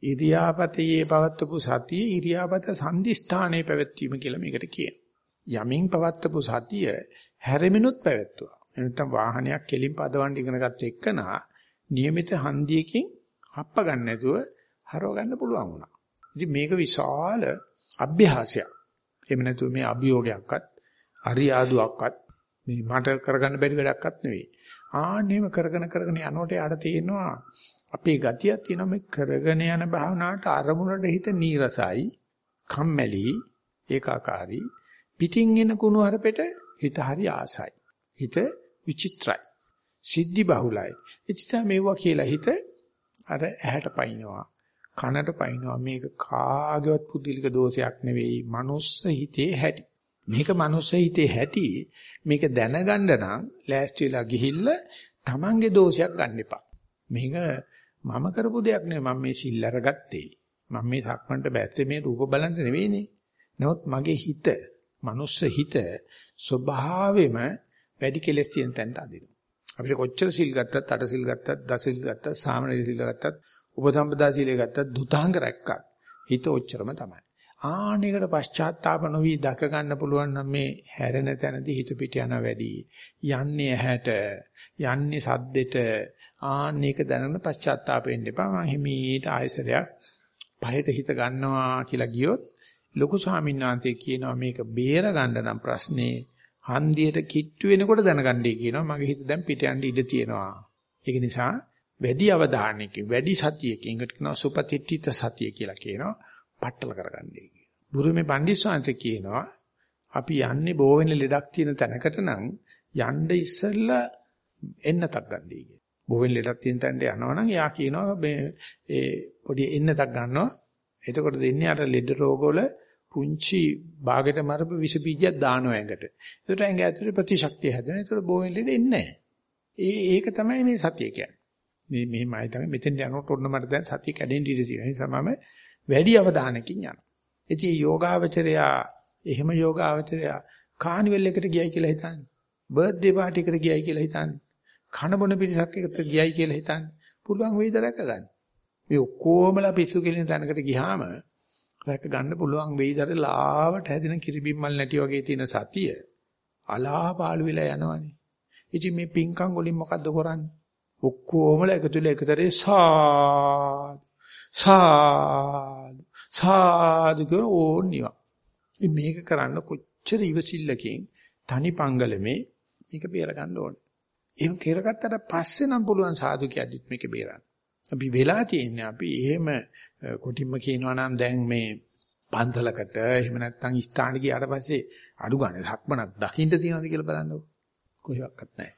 ඉරියාපතේ පවත්වපු සතිය ඉරියාපත සංදිස්ථානයේ පැවැත්වීම කියලා මේකට කියනවා. යමින් පවත්වපු සතිය හැරෙමිනුත් පැවැත්වුවා. එනතම් වාහනයක් කෙලින් පදවන්න ඉගෙන ගත්ත එක්කනා નિયમિત හන්දියකින් හප්ප ගන්න නැතුව හරව ගන්න පුළුවන් වුණා. ඉතින් මේක විශාල අභ්‍යාසයක්. එහෙම නැතුව මේ අභියෝගයක්වත් අරියාදුවක්වත් මේ මට කරගන්න බැරි වැඩක්වත් නෙවෙයි. ආන්නේම කරගෙන කරගෙන යනකොට යාට තේරෙනවා අපේ ගතියක් තියෙනවා මේ කරගෙන යන භාවනාවට අරමුණට හිත නීරසයි, කම්මැලි, ඒකාකාරී. පිටින් එන කුණු හරපෙට හිත හරි ආසයි. හිත විචිත්‍රයි. සිද්ධි බහුලයි. එචිතා මේවා කියලා හිත අර ඇහැට පයින්නවා. කනට පයින්නවා. මේක කාගේවත් පුදුලික දෝෂයක් නෙවෙයි. මනුස්ස හිතේ හැටි. මේක මනුස්ස හිතේ හැටි. මේක දැනගන්න නම් ලෑස්ති වෙලා ගිහිල්ලා Tamange දෝෂයක් ගන්න එපා. මේක මම කරපු දෙයක් නෙවෙයි. මම මේ සිල් අරගත්තේ. මම මේ සක්මන්ට බැස්සේ මේ රූප බලන්න නෙවෙයිනේ. නමුත් මගේ හිත, මනුස්ස හිත ස්වභාවෙම වැඩි කෙලස් තියෙන තැනට අදිනවා. අපිට කොච්චර සිල් ගත්තත්, අට සිල් ගත්තත්, දස සිල් ගත්තත්, සාමනීය සිල් ගත්තත්, උපසම්පදා සීලය ගත්තත්, දුතාංග රැක්කත් හිත ඔච්චරම තමයි. ආනෙකට පශ්චාත්තාප නොවි දක ගන්න පුළුවන් නම් මේ හැරෙන තැනදී හිත පිට යන වැඩි. යන්නේ ඇහැට, යන්නේ සද්දෙට, ආන්නේක දැනන පශ්චාත්තාපෙන්න එපා. මම හිමීට ආයසරයක් පහයට හිත ගන්නවා කියලා ගියොත් ලොකු ස්වාමීන් වහන්සේ කියනවා මේක බේර ගන්න නම් ප්‍රශ්නේ හන්දියට කිට්ටු වෙනකොට දැනගන්නයි කියනවා මගේ හිත දැන් පිට යන්න ඉඩ තියෙනවා. ඒක නිසා වැඩි අවධානයකින් වැඩි සතියකින් ඒකට කියනවා සුපතිට්ඨිත සතිය කියලා කියනවා පట్టල කරගන්නයි කියනවා. බුරුමේ පණ්ඩිස්වාංශ කියනවා අපි යන්නේ බෝ වෙන ලෙඩක් තියෙන තැනකට නම් යන්න ඉස්සෙල්ලා එන්නතක් ගන්නයි කියනවා. බෝ වෙන ලෙඩක් තියෙන තැනට යනවනම් එයා කියනවා මේ ඒ පොඩි එන්නතක් ගන්නවා. එතකොට දෙන්නේ අර ලෙඩ රෝගවල පුංචි බාගෙට මරපු විස බීජයක් දානවා ඇඟට. ඒකට ඇඟ ඇතුලේ ප්‍රතිශක්තිය හැදෙනවා. ඒකට බෝවෙන් ලෙඩ එන්නේ නැහැ. ඒ ඒක තමයි මේ සතිය කියන්නේ. මේ මෙහෙමයි තමයි මෙතෙන් යනකොට ඔන්න මට දැන් සතිය කැඩෙන්න ඉඩ තියෙනවා. ඒ නිසා මම වැඩි අවධානයකින් යනවා. ඉතින් යෝගාවචරයා එහෙම යෝගාවචරයා කානිවල් එකට ගියයි කියලා හිතන්නේ. බර්ත්ඩේ පාටි එකට ගියයි කියලා හිතන්නේ. කන බොන පිරිසක් එකට ගියයි කියලා හිතන්නේ. පුළුවන් වෙයිද රැක ගන්න. මේ ඔක්කොමලා පිස්සු කෙලින තැනකට ගියාම රැක ගන්න පුළුවන් වෙයිද අර ලාවට හැදෙන කිරිබිම්මල් නැටි වගේ තියෙන සතිය අලාපාලු වෙලා යනවනේ. ඉතින් මේ පිංකම් වලින් මොකද්ද කරන්නේ? ඔක්කොමලා එකතු වෙලා එකතරේ සාදු සාදු සාදු කියන ඕනිවා. මේක කරන්න කොච්චර ඉවසිල්ලකින් තනි පංගලමේ මේක බේර ගන්න ඕනේ. එහෙම කෙරගත්තට පස්සේ නම් පුළුවන් සාදු කියද්දිත් මේක බේරන්න. අපි වෙලා තියෙන්නේ අපි එහෙම කොටිම්ම කියනවා නම් දැන් මේ පන්සලකට එහෙම නැත්නම් ස්ථාන ගියාට පස්සේ අඩු ගන්න සක්මනක් දකින්න තියනවද කියලා බලන්නකො. කොහෙවත් නැහැ.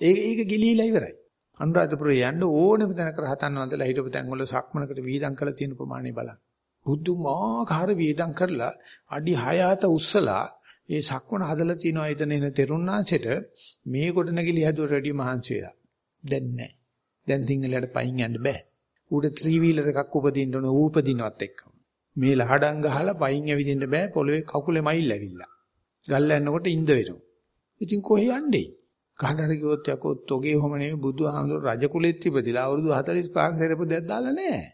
ඒක ඒක ගිලීලා ඉවරයි. අනුරාධපුරේ යන්න ඕනෙම තැනක රහතන් වහන්සේලා හිටපු තැන් වල සක්මනකට වීදම් කරලා තියෙන ප්‍රමාණය බලන්න. බුදුමාකාර වීදම් කරලා අඩි 6 උස්සලා ඒ සක්මන හදලා තිනවා එතන එන තෙරුණාංශෙට මේ කොට නැගිලි හැදුවට වැඩිය මහන්සි වෙලා. දැන් නැහැ. දැන් සිංහලයට පයින් යන්න බෑ. ඌට ත්‍රී වීලර් එකක් උපදින්න ඕන ඌ උපදිනවත් එක්කම. මේ ලහඩම් ගහලා පයින් ඇවිදින්න බෑ පොළවේ කකුලේ මයිල් ඇවිල්ලා. ගල්ල යනකොට ඉඳ වෙනවා. ඉතින් කොහේ යන්නේ? කහඩර කිව්වොත් යකෝත් ඔගේ ඔහම නෙවෙයි බුදුහාමුදුර රජ කුලෙත් ඉපදිලා අවුරුදු 45ක් සරපු දෙයක් දාලා නැහැ.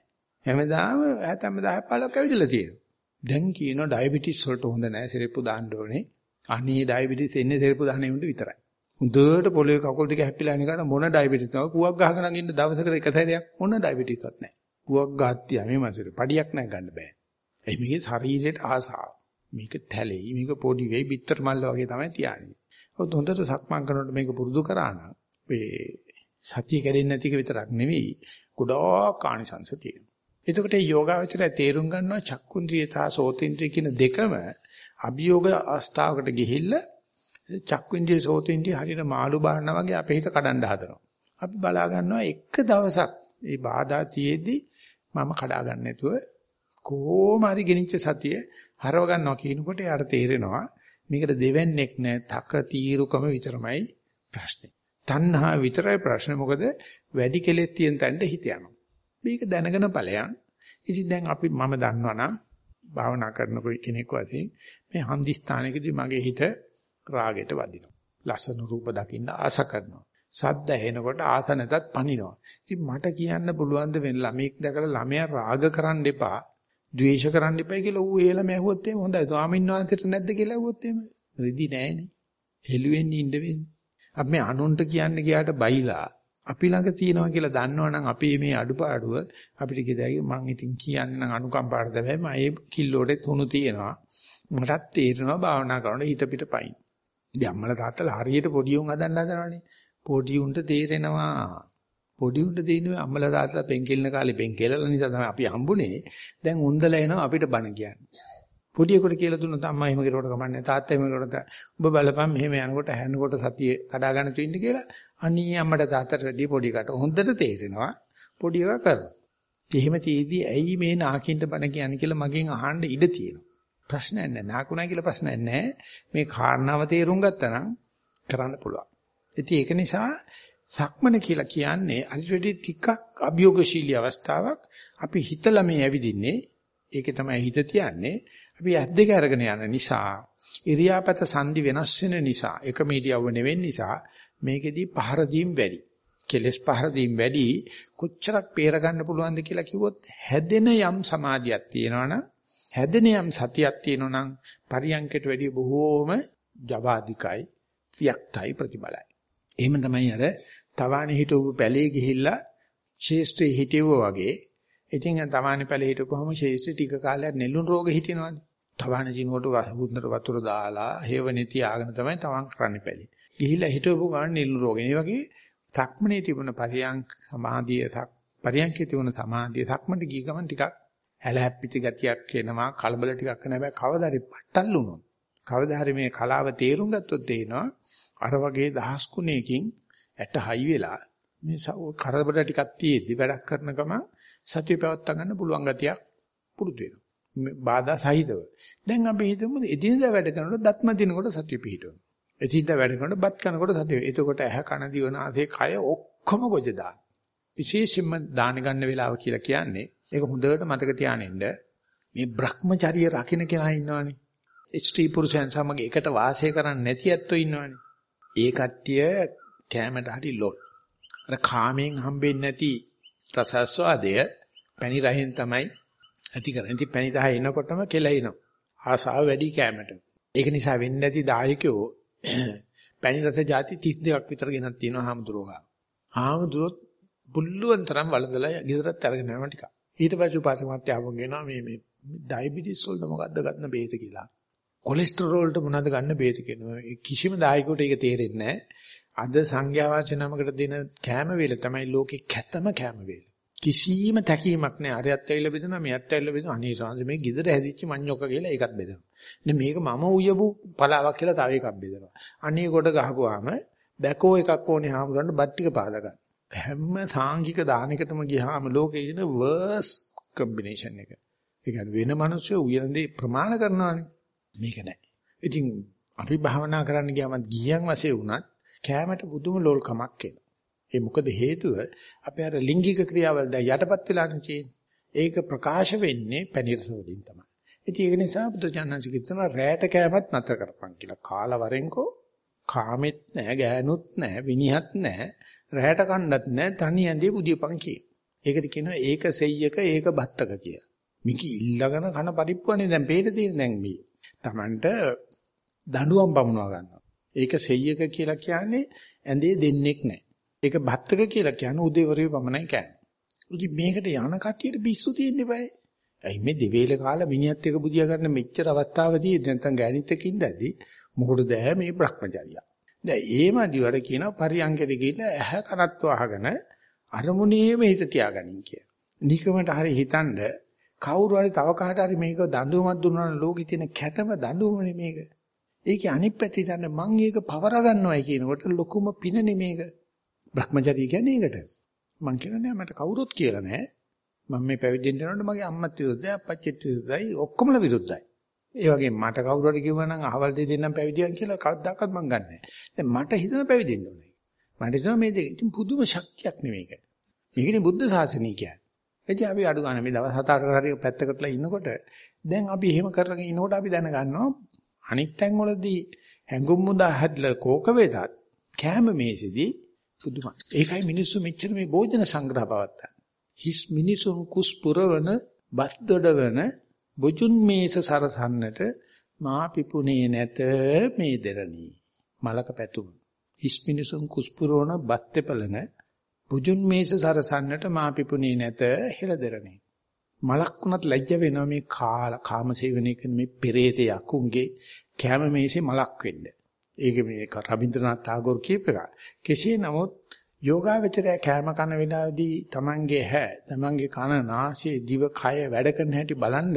හැමදාම 70 10 15ක් ඇවිදලා තියෙනවා. දැන් කියනවා ඩයබටිස් වලට හොඳ නැහැ සරපු දාන්න ඕනේ. අනේ ඩයබටිස් එන්නේ සරපු දාන්නේ උන්ට විතරයි. හොඳට පොළවේ කකුල් දෙක හැප්පිලා නිකන් මොන ඩයබටිස් නෝ පුවක් ගහගෙන ඉන්න දවසකට එක සැරයක් මොන ඩයබටිස්වත් නැහැ. පුවක් ගහත්තියා මේ මාසෙට පඩියක් නැහැ ගන්න බෑ. එයි මේකේ ශරීරයට ආසාව. මේක තැලෙයි මේක පොඩි වෙයි බිත්තර මල්ල වගේ තමයි තියන්නේ. ඔත් හොඳට සක්මන් කරනකොට මේක පුරුදු කරා නම් මේ සතිය කැඩෙන්නේ නැති එක විතරක් නෙවෙයි ගොඩාක් ආනිසංශ තියෙනවා. එතකොට මේ යෝගාවචරය තේරුම් ගන්නවා චක්කුන්ද්‍රිය සහ සෝතේන්ද්‍රිය කියන දෙකම අභියෝග අවස්ථාවකට ගිහිල්ලා චක්කුන්ද්‍රිය සෝතේන්ද්‍රිය හරියට මාළු බානවා වගේ අපේ හිත කඩන්න හදනවා. අපි බලා ගන්නවා එක දවසක් මේ බාධා තියේදී මම කඩා ගන්න නැතුව කොහොම හරි ගෙනිච්ච සතිය හරව ගන්නවා කියනකොට යාට තේරෙනවා මේකට දෙවන්නේක් නෑ තක තීරුකම විතරමයි ප්‍රශ්නේ. තණ්හා විතරයි ප්‍රශ්නේ මොකද වැඩි කෙලෙස් තියෙන තැනට හිත යනවා. මේක දැනගෙන ඵලයන්. ඉතින් දැන් අපි මම දන්නවනම් භාවනා කරන කෙනෙක් වශයෙන් මේ හන්දි ස්ථානයකදී මගේ හිත රාගයට වදිනවා. ලස්සන රූප දකින්න ආස කරනවා. සද්ද ඇහෙනකොට ආස නැතත් පනිනවා. ඉතින් මට කියන්න පුළුවන් ද වෙන ළමෙක් දැකලා ළමයා රාග කරන්න එපා, ද්වේෂ කරන්න එපා කියලා ඌ ඒ ළමයා ඇහුවොත් එහෙම හොඳයි. ස්වාමීන් වහන්සේට නැද්ද කියලා ඇහුවොත් එහෙම. රෙදි නෑනේ. හෙළුවෙන්න ඉන්න වෙන්නේ. අපි මේ අනුන්ට කියන්නේ ගියාට බයිලා අපි ළඟ තියෙනවා කියලා දන්නවනම් අපේ මේ අඩුපාඩුව අපිට කියදයි මං ඉතින් කියන්නේ නම් අනුකම්පාවට දැබැයි මම ඒ කිල්ලෝටේ තුණු තියෙනවා මටත් තේරෙනවා භාවනා කරනකොට හිත පිට පයින් ඉතින් අම්මලා තාත්තලා හරියට පොඩි උන් හදන්න හදනවනේ. පොඩි උන්ට තේරෙනවා. පොඩි උන්ට තේරෙන්නේ අම්මලා තාත්තලා පෙන්කෙල්න කාලේ පෙන්කෙලලා නිසා තමයි අපි හම්බුනේ. දැන් උන්දලා එනවා අපිට බණ කියන්නේ. පොඩියෙකුට කියලා දුන්නොත් අම්මා එහෙම කෙරුවට කමන්නේ තාත්තා එහෙම කෙරුවට ඔබ බලපන් මෙහෙම යනකොට හැනකොට සතිය කඩා ගන්න තුින්න කියලා අනී අම්මට තාත්තට වැඩි පොඩි කට හොඳට තේරෙනවා. පොඩි එකා කරනවා. එහෙම තියදී ඇයි මේ නාකින්ට බණ කියන්නේ කියලා මගෙන් අහන්න ඉඩ තියෙනවා. ප්‍රශ්නයක් නැහැ. නාකුණා කියලා ප්‍රශ්නයක් නැහැ. මේ කාරණාව තේරුම් ගත්තා නම් කරන්න පුළුවන්. ඉතින් ඒක නිසා සක්මන කියලා කියන්නේ අනිත් ටිකක් අභියෝගශීලී අවස්ථාවක්. අපි හිතලා මේ ඇවිදින්නේ. ඒකේ තමයි හිත තියන්නේ. අපි ඇස් දෙක අරගෙන යන නිසා ඉරියාපත සංදි වෙනස් වෙන නිසා එක මීඩියව නෙවෙන්න නිසා මේකෙදී පහර දීම් වැඩි. කෙලස් පහර දීම් වැඩි කොච්චරක් peer ගන්න පුළුවන්ද කියලා කිව්වොත් හැදෙන යම් සමාධියක් තියෙනවනම් හැදෙන යම් සතියක් තියෙනවනම් පරියන්කයට වැඩිය බොහෝම ජවාදිකයි වික්තයි ප්‍රතිබලයි. එහෙම තමයි අර තවාණේ හිටවපු පැලේ ගිහිල්ලා ශේෂ්ත්‍රයේ හිටෙවුවා වගේ ඉතින් තවාණේ පැලේ හිටපුවම ශේෂ්ත්‍රී ටික කාලයක් නෙළුම් රෝග හිටිනවනේ. තවාණේ ජිනුවට වහුද්දට වතුර දාලා හේවනේ තියාගෙන තමයි තවන් කරන්නේ පැලේ. ගිහිල්ලා හිටවපු ගමන් නිල් රෝගේ. ඒ වගේ සක්මනේ තිබුණ පරියංක සමාධිය පරියංකේ තිබුණ සමාධිය සක්මන්ට ගිය ගමන් ටිකක් හැලහැප්පිච්ච ගතියක් එනවා කලබල ටිකක් කරන හැබැයි කවදා හරි පට්ටල් වුණොත් කවදා හරි මේ කලාව තේරුම් ගත්තොත් තේනවා අර වගේ දහස් ගුණයකින් ඇට හයි වෙලා මේ කරබඩ ටිකක් තියෙද්දි වැඩක් කරන ගම සතිය පැවත්වා ගන්න පුළුවන් ගතියක් පුරුදු වෙනවා. බාධා සහිතව. දැන් අපි හිතමු එදිනදා වැඩ කරනකොට දත්ම දිනකොට සතිය පිහිටවනවා. එසින්ද වැඩ කරනකොට බත් කනකොට සතිය. එතකොට ඇහ කන දිව නාසය කය ඔක්කොම ගොජ දාන. විශේෂයෙන්ම දාන ගන්න වෙලාව කියලා කියන්නේ ඒක හොඳට මතක තියානින්න මේ Brahmacharya රකින්න කෙනා ඉන්නවනේ. ස්ත්‍රී පුරුෂයන් සමග එකට වාසය කරන්නේ නැති ඇත්තෝ ඉන්නවනේ. ඒ කට්ටිය කැමරට හරි ලොල්. අර කාමයෙන් හම්බෙන්නේ නැති රසස්වාදය පැණි රහෙන් තමයි ඇති කරන්නේ. ඉතින් පැණි රහ එනකොටම කෙලෙනවා. ආසාව වැඩි කැමරට. ඒක නිසා වෙන්නේ නැති දායකයෝ පැණි රස ಜಾති 32ක් විතර ගෙනත් තියෙනවා හාමුදුරුවෝ. හාමුදුරුවෝ පුල්ලුවන් තරම් වළඳලා ගෙදරත් අරගෙන යනවා ටිකක්. ඊට පස්සේ උපාසක මහත්තයාගෙන් ගෙනවා මේ මේ ඩයබටිස් වලට මොකද්ද ගන්න බේත කියලා. කොලෙස්ටරෝල් වලට මොනවද ගන්න බේත කියනවා. කිසිම දායකයෙකුට ඒක තේරෙන්නේ නැහැ. අද සංඝයා වහන්සේ නමකට දෙන කැම වේල තමයි ලෝකේ කැතම කැම වේල. කිසිම තැකීමක් නැහැ. අරයත් ඇවිල්ලා බෙදෙනවා, මෙයත් ඇවිල්ලා බෙදෙනවා. අනේ සාංශ මේ ගෙදර හැදිච්ච මඤ්ඤොක්ක කියලා ඒකත් බෙදෙනවා. නේ මේක මම උයපු පලාවක් කියලා තව එකක් බෙදෙනවා. අනේ කොට ගහපුවාම බැකෝ එකක් ඕනේ හාමුදුරන්ට බත් ටික පාද ගන්න. හැම සාංගික දානයකටම ගියාම ලෝකේ ඉන්න වර්ස් කම්බිනේෂන් එක. ඒ කියන්නේ වෙන මිනිස්සු උයනදී ප්‍රමාණ කරනවානේ. මේක නෑ. ඉතින් අපි භාවනා කරන්න ගියාම ගියන් වශයෙන් වුණත් කෑමට බුදුම ලෝල් කමක් එනවා. ඒ මොකද හේතුව අපේ අර ලිංගික ක්‍රියාවල් දැන් යටපත් වෙලානේ තියෙන්නේ. ඒක ප්‍රකාශ වෙන්නේ පැනිරස වලින් තමයි. ඉතින් ඒක නිසා බුදුචානන්සේ කියනවා රැයට කෑමත් නැතර කරපන් කියලා. කාලවරෙන්කෝ කාමෙත් නැහැ, ගෑනුත් නැහැ, විනිහත් නැහැ, රැයට කන්නත් නැහැ, තනි ඇඳේ බුදියපන් කිය. ඒකට කියනවා ඒක සෙය්‍යක ඒක බත්තක කියලා. මික ඉල්ලගෙන කන පරිප්පුවනේ දැන් පේට තියෙන දැන් මේ. Tamanට දඬුවම් බමුණවා ගන්නවා. ඒක සෙය්‍යක කියලා කියන්නේ ඇඳේ දෙන්නෙක් නැහැ. ඒක බත්තක කියලා කියන්නේ උදේවරුේ පමණයි කෑම. ඉතින් මේකට යන කට්ටියට පිස්සු තියෙන්න බෑ. ඇයි මේ දෙවේල කාලා මිනිහත් එක බුදියා ගන්න මෙච්චර අවස්ථාවදී නැත්නම් ගෑනිත් එක්ක ඉඳදී මොකටද මේ Brahmacharya. දැන් ඒමදි වල කියන පරියංගෙට ගිහිල්ලා ඇහ කනත් වහගෙන අරමුණේම හිත තියාගනින් කිය. නිකමට හරි හිතනද කවුරු හරි තව කාට හරි මේක දඬුවමක් දුන්නා නම් ලෝකෙ තියෙන කැතම දඬුවමනේ මේක. ඒකේ අනිත් පැත්තේ ඉතින් මං ඒක පවර ගන්නවයි කියනකොට ලොකුම පිනනේ මේක. Brahmacharya කියන්නේ ඒකට. මං කියන්නේ නෑ මට කවුරුත් කියලා නෑ. මම මේ පැවිදෙන්න යනකොට මගේ අම්මත් විරුද්ධයි අප්පච්චිත් විරුද්ධයි ඔක්කොමල විරුද්ධයි. ඒ වගේ මට කවුරු හරි කිව්වා නම් අහවල් දෙය දෙන්නම් පැවිදියන් කියලා කවදාකවත් මං ගන්නෑ. දැන් මට හිතන පැවිදෙන්න ඕනේ. මට හිතෙනවා මේ දෙක ඉතින් පුදුම ශක්තියක් නෙමේක. මේකනේ බුද්ධ ශාසනය කියන්නේ. එදී අපි අඩු ගන්න මේ දවස් 7-8 හරි පැත්තකටලා ඉන්නකොට දැන් අපි එහෙම කරගෙන ඉනකොට අපි දැනගන්නවා අනිත් තැන් වලදී හැඟුම් මුදා හැදලා කෝක වේදත් කැම මේසෙදී පුදුමයි. ඒකයි මිනිස්සු මෙච්චර මේ භෝජන සංග්‍රහ පවත්තා. හිස් මිනිසුන් කුස් පුරවන බස් දොඩවන බුජුන් මේස සරසන්නට මා පිපුණේ නැත මේ දෙරණී. මලක පැතුම්. හිස් මිනිසුන් කුස් පුරවන බත් තෙපලන බුජුන් මේස සරසන්නට මා පිපුණේ නැත හෙළ දෙරණී. මලක් වුණත් ලැජ්ජ වෙනවා මේ කාල කාමසේවනයේ කරන මේ පෙරේතේ යකුන්ගේ කැම මේසේ මලක් වෙන්න. ඒක මේ රබින්ද්‍රනාත් tagore කියප එක. කෙසේ නමුත් යෝගාවචරය කැම කන වෙලාවේදී Tamange හැ, Tamange කන, නාසය, දිව, කය වැඩ කරන හැටි බලන්න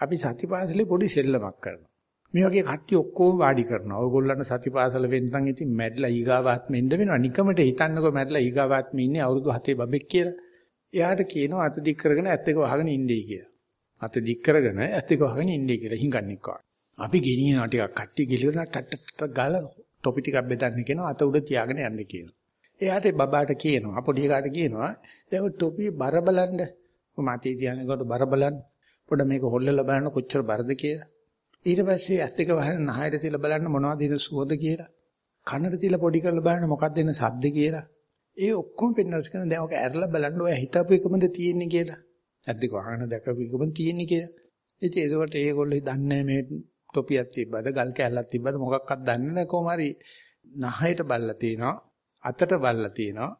අපි සතිපාසලේ පොඩි සෙල්ලමක් කරනවා. මේ වගේ කට්ටිය ඔක්කොම වාඩි කරනවා. ඔයගොල්ලන්ට සතිපාසල වෙන්නම් ඉතින් මැරිලා ඊගාවාත්මෙ ඉන්න වෙනවා. නිකමට හිතන්නකෝ මැරිලා ඊගාවාත්මෙ ඉන්නේ අවුරුදු 7 බබෙක් කියලා. එයාට කියනවා අත දික් කරගෙන ඇත් එක වහගෙන ඉන්නේ කියලා. අත දික් කරගෙන ඇත් එක වහගෙන ඉන්නේ කියලා හිඟන්නේ කොහොමද? අපි ගෙනියනවා ටිකක් කට්ටිය ගිලිනවා ටට් ටට් ගාලා ටොපි ටිකක් බෙදන්න කියනවා අත උඩ තියාගෙන යන්න කියනවා. එයාට බබාට කියනවා පොඩි එකාට කියනවා දැන් ටොපි බර බලන්න. මතේ තියනකොට බර බලන්න. පොඩ මේක හොල්ලලා බලන්න කොච්චර බරද කියලා. ඊට පස්සේ ඇත් එක වහන නහයට තියලා බලන්න මොනවද එන සුවඳ කියලා. කනට තියලා පොඩි කරලා බලන්න මොකක්ද එන ශබ්ද කියලා. ඒ ඔක්කොම පෙන්වස් කරන දැන් ඔක ඇරලා බලන්න ඔය හිතපු එකමද තියෙන්නේ කියලා. ඇත් දෙක වහන දැකපු එකමද තියෙන්නේ කියලා. ඉතින් ඒකට ඒගොල්ලෝ දන්නේ මේ ටොපියක් තිබ්බද ගල් කැල්ලක් තිබ්බද මොකක්වත් දන්නේ නැහැ කොහොම හරි නහයට බල්ලා තිනවා අතට බල්ලා තිනවා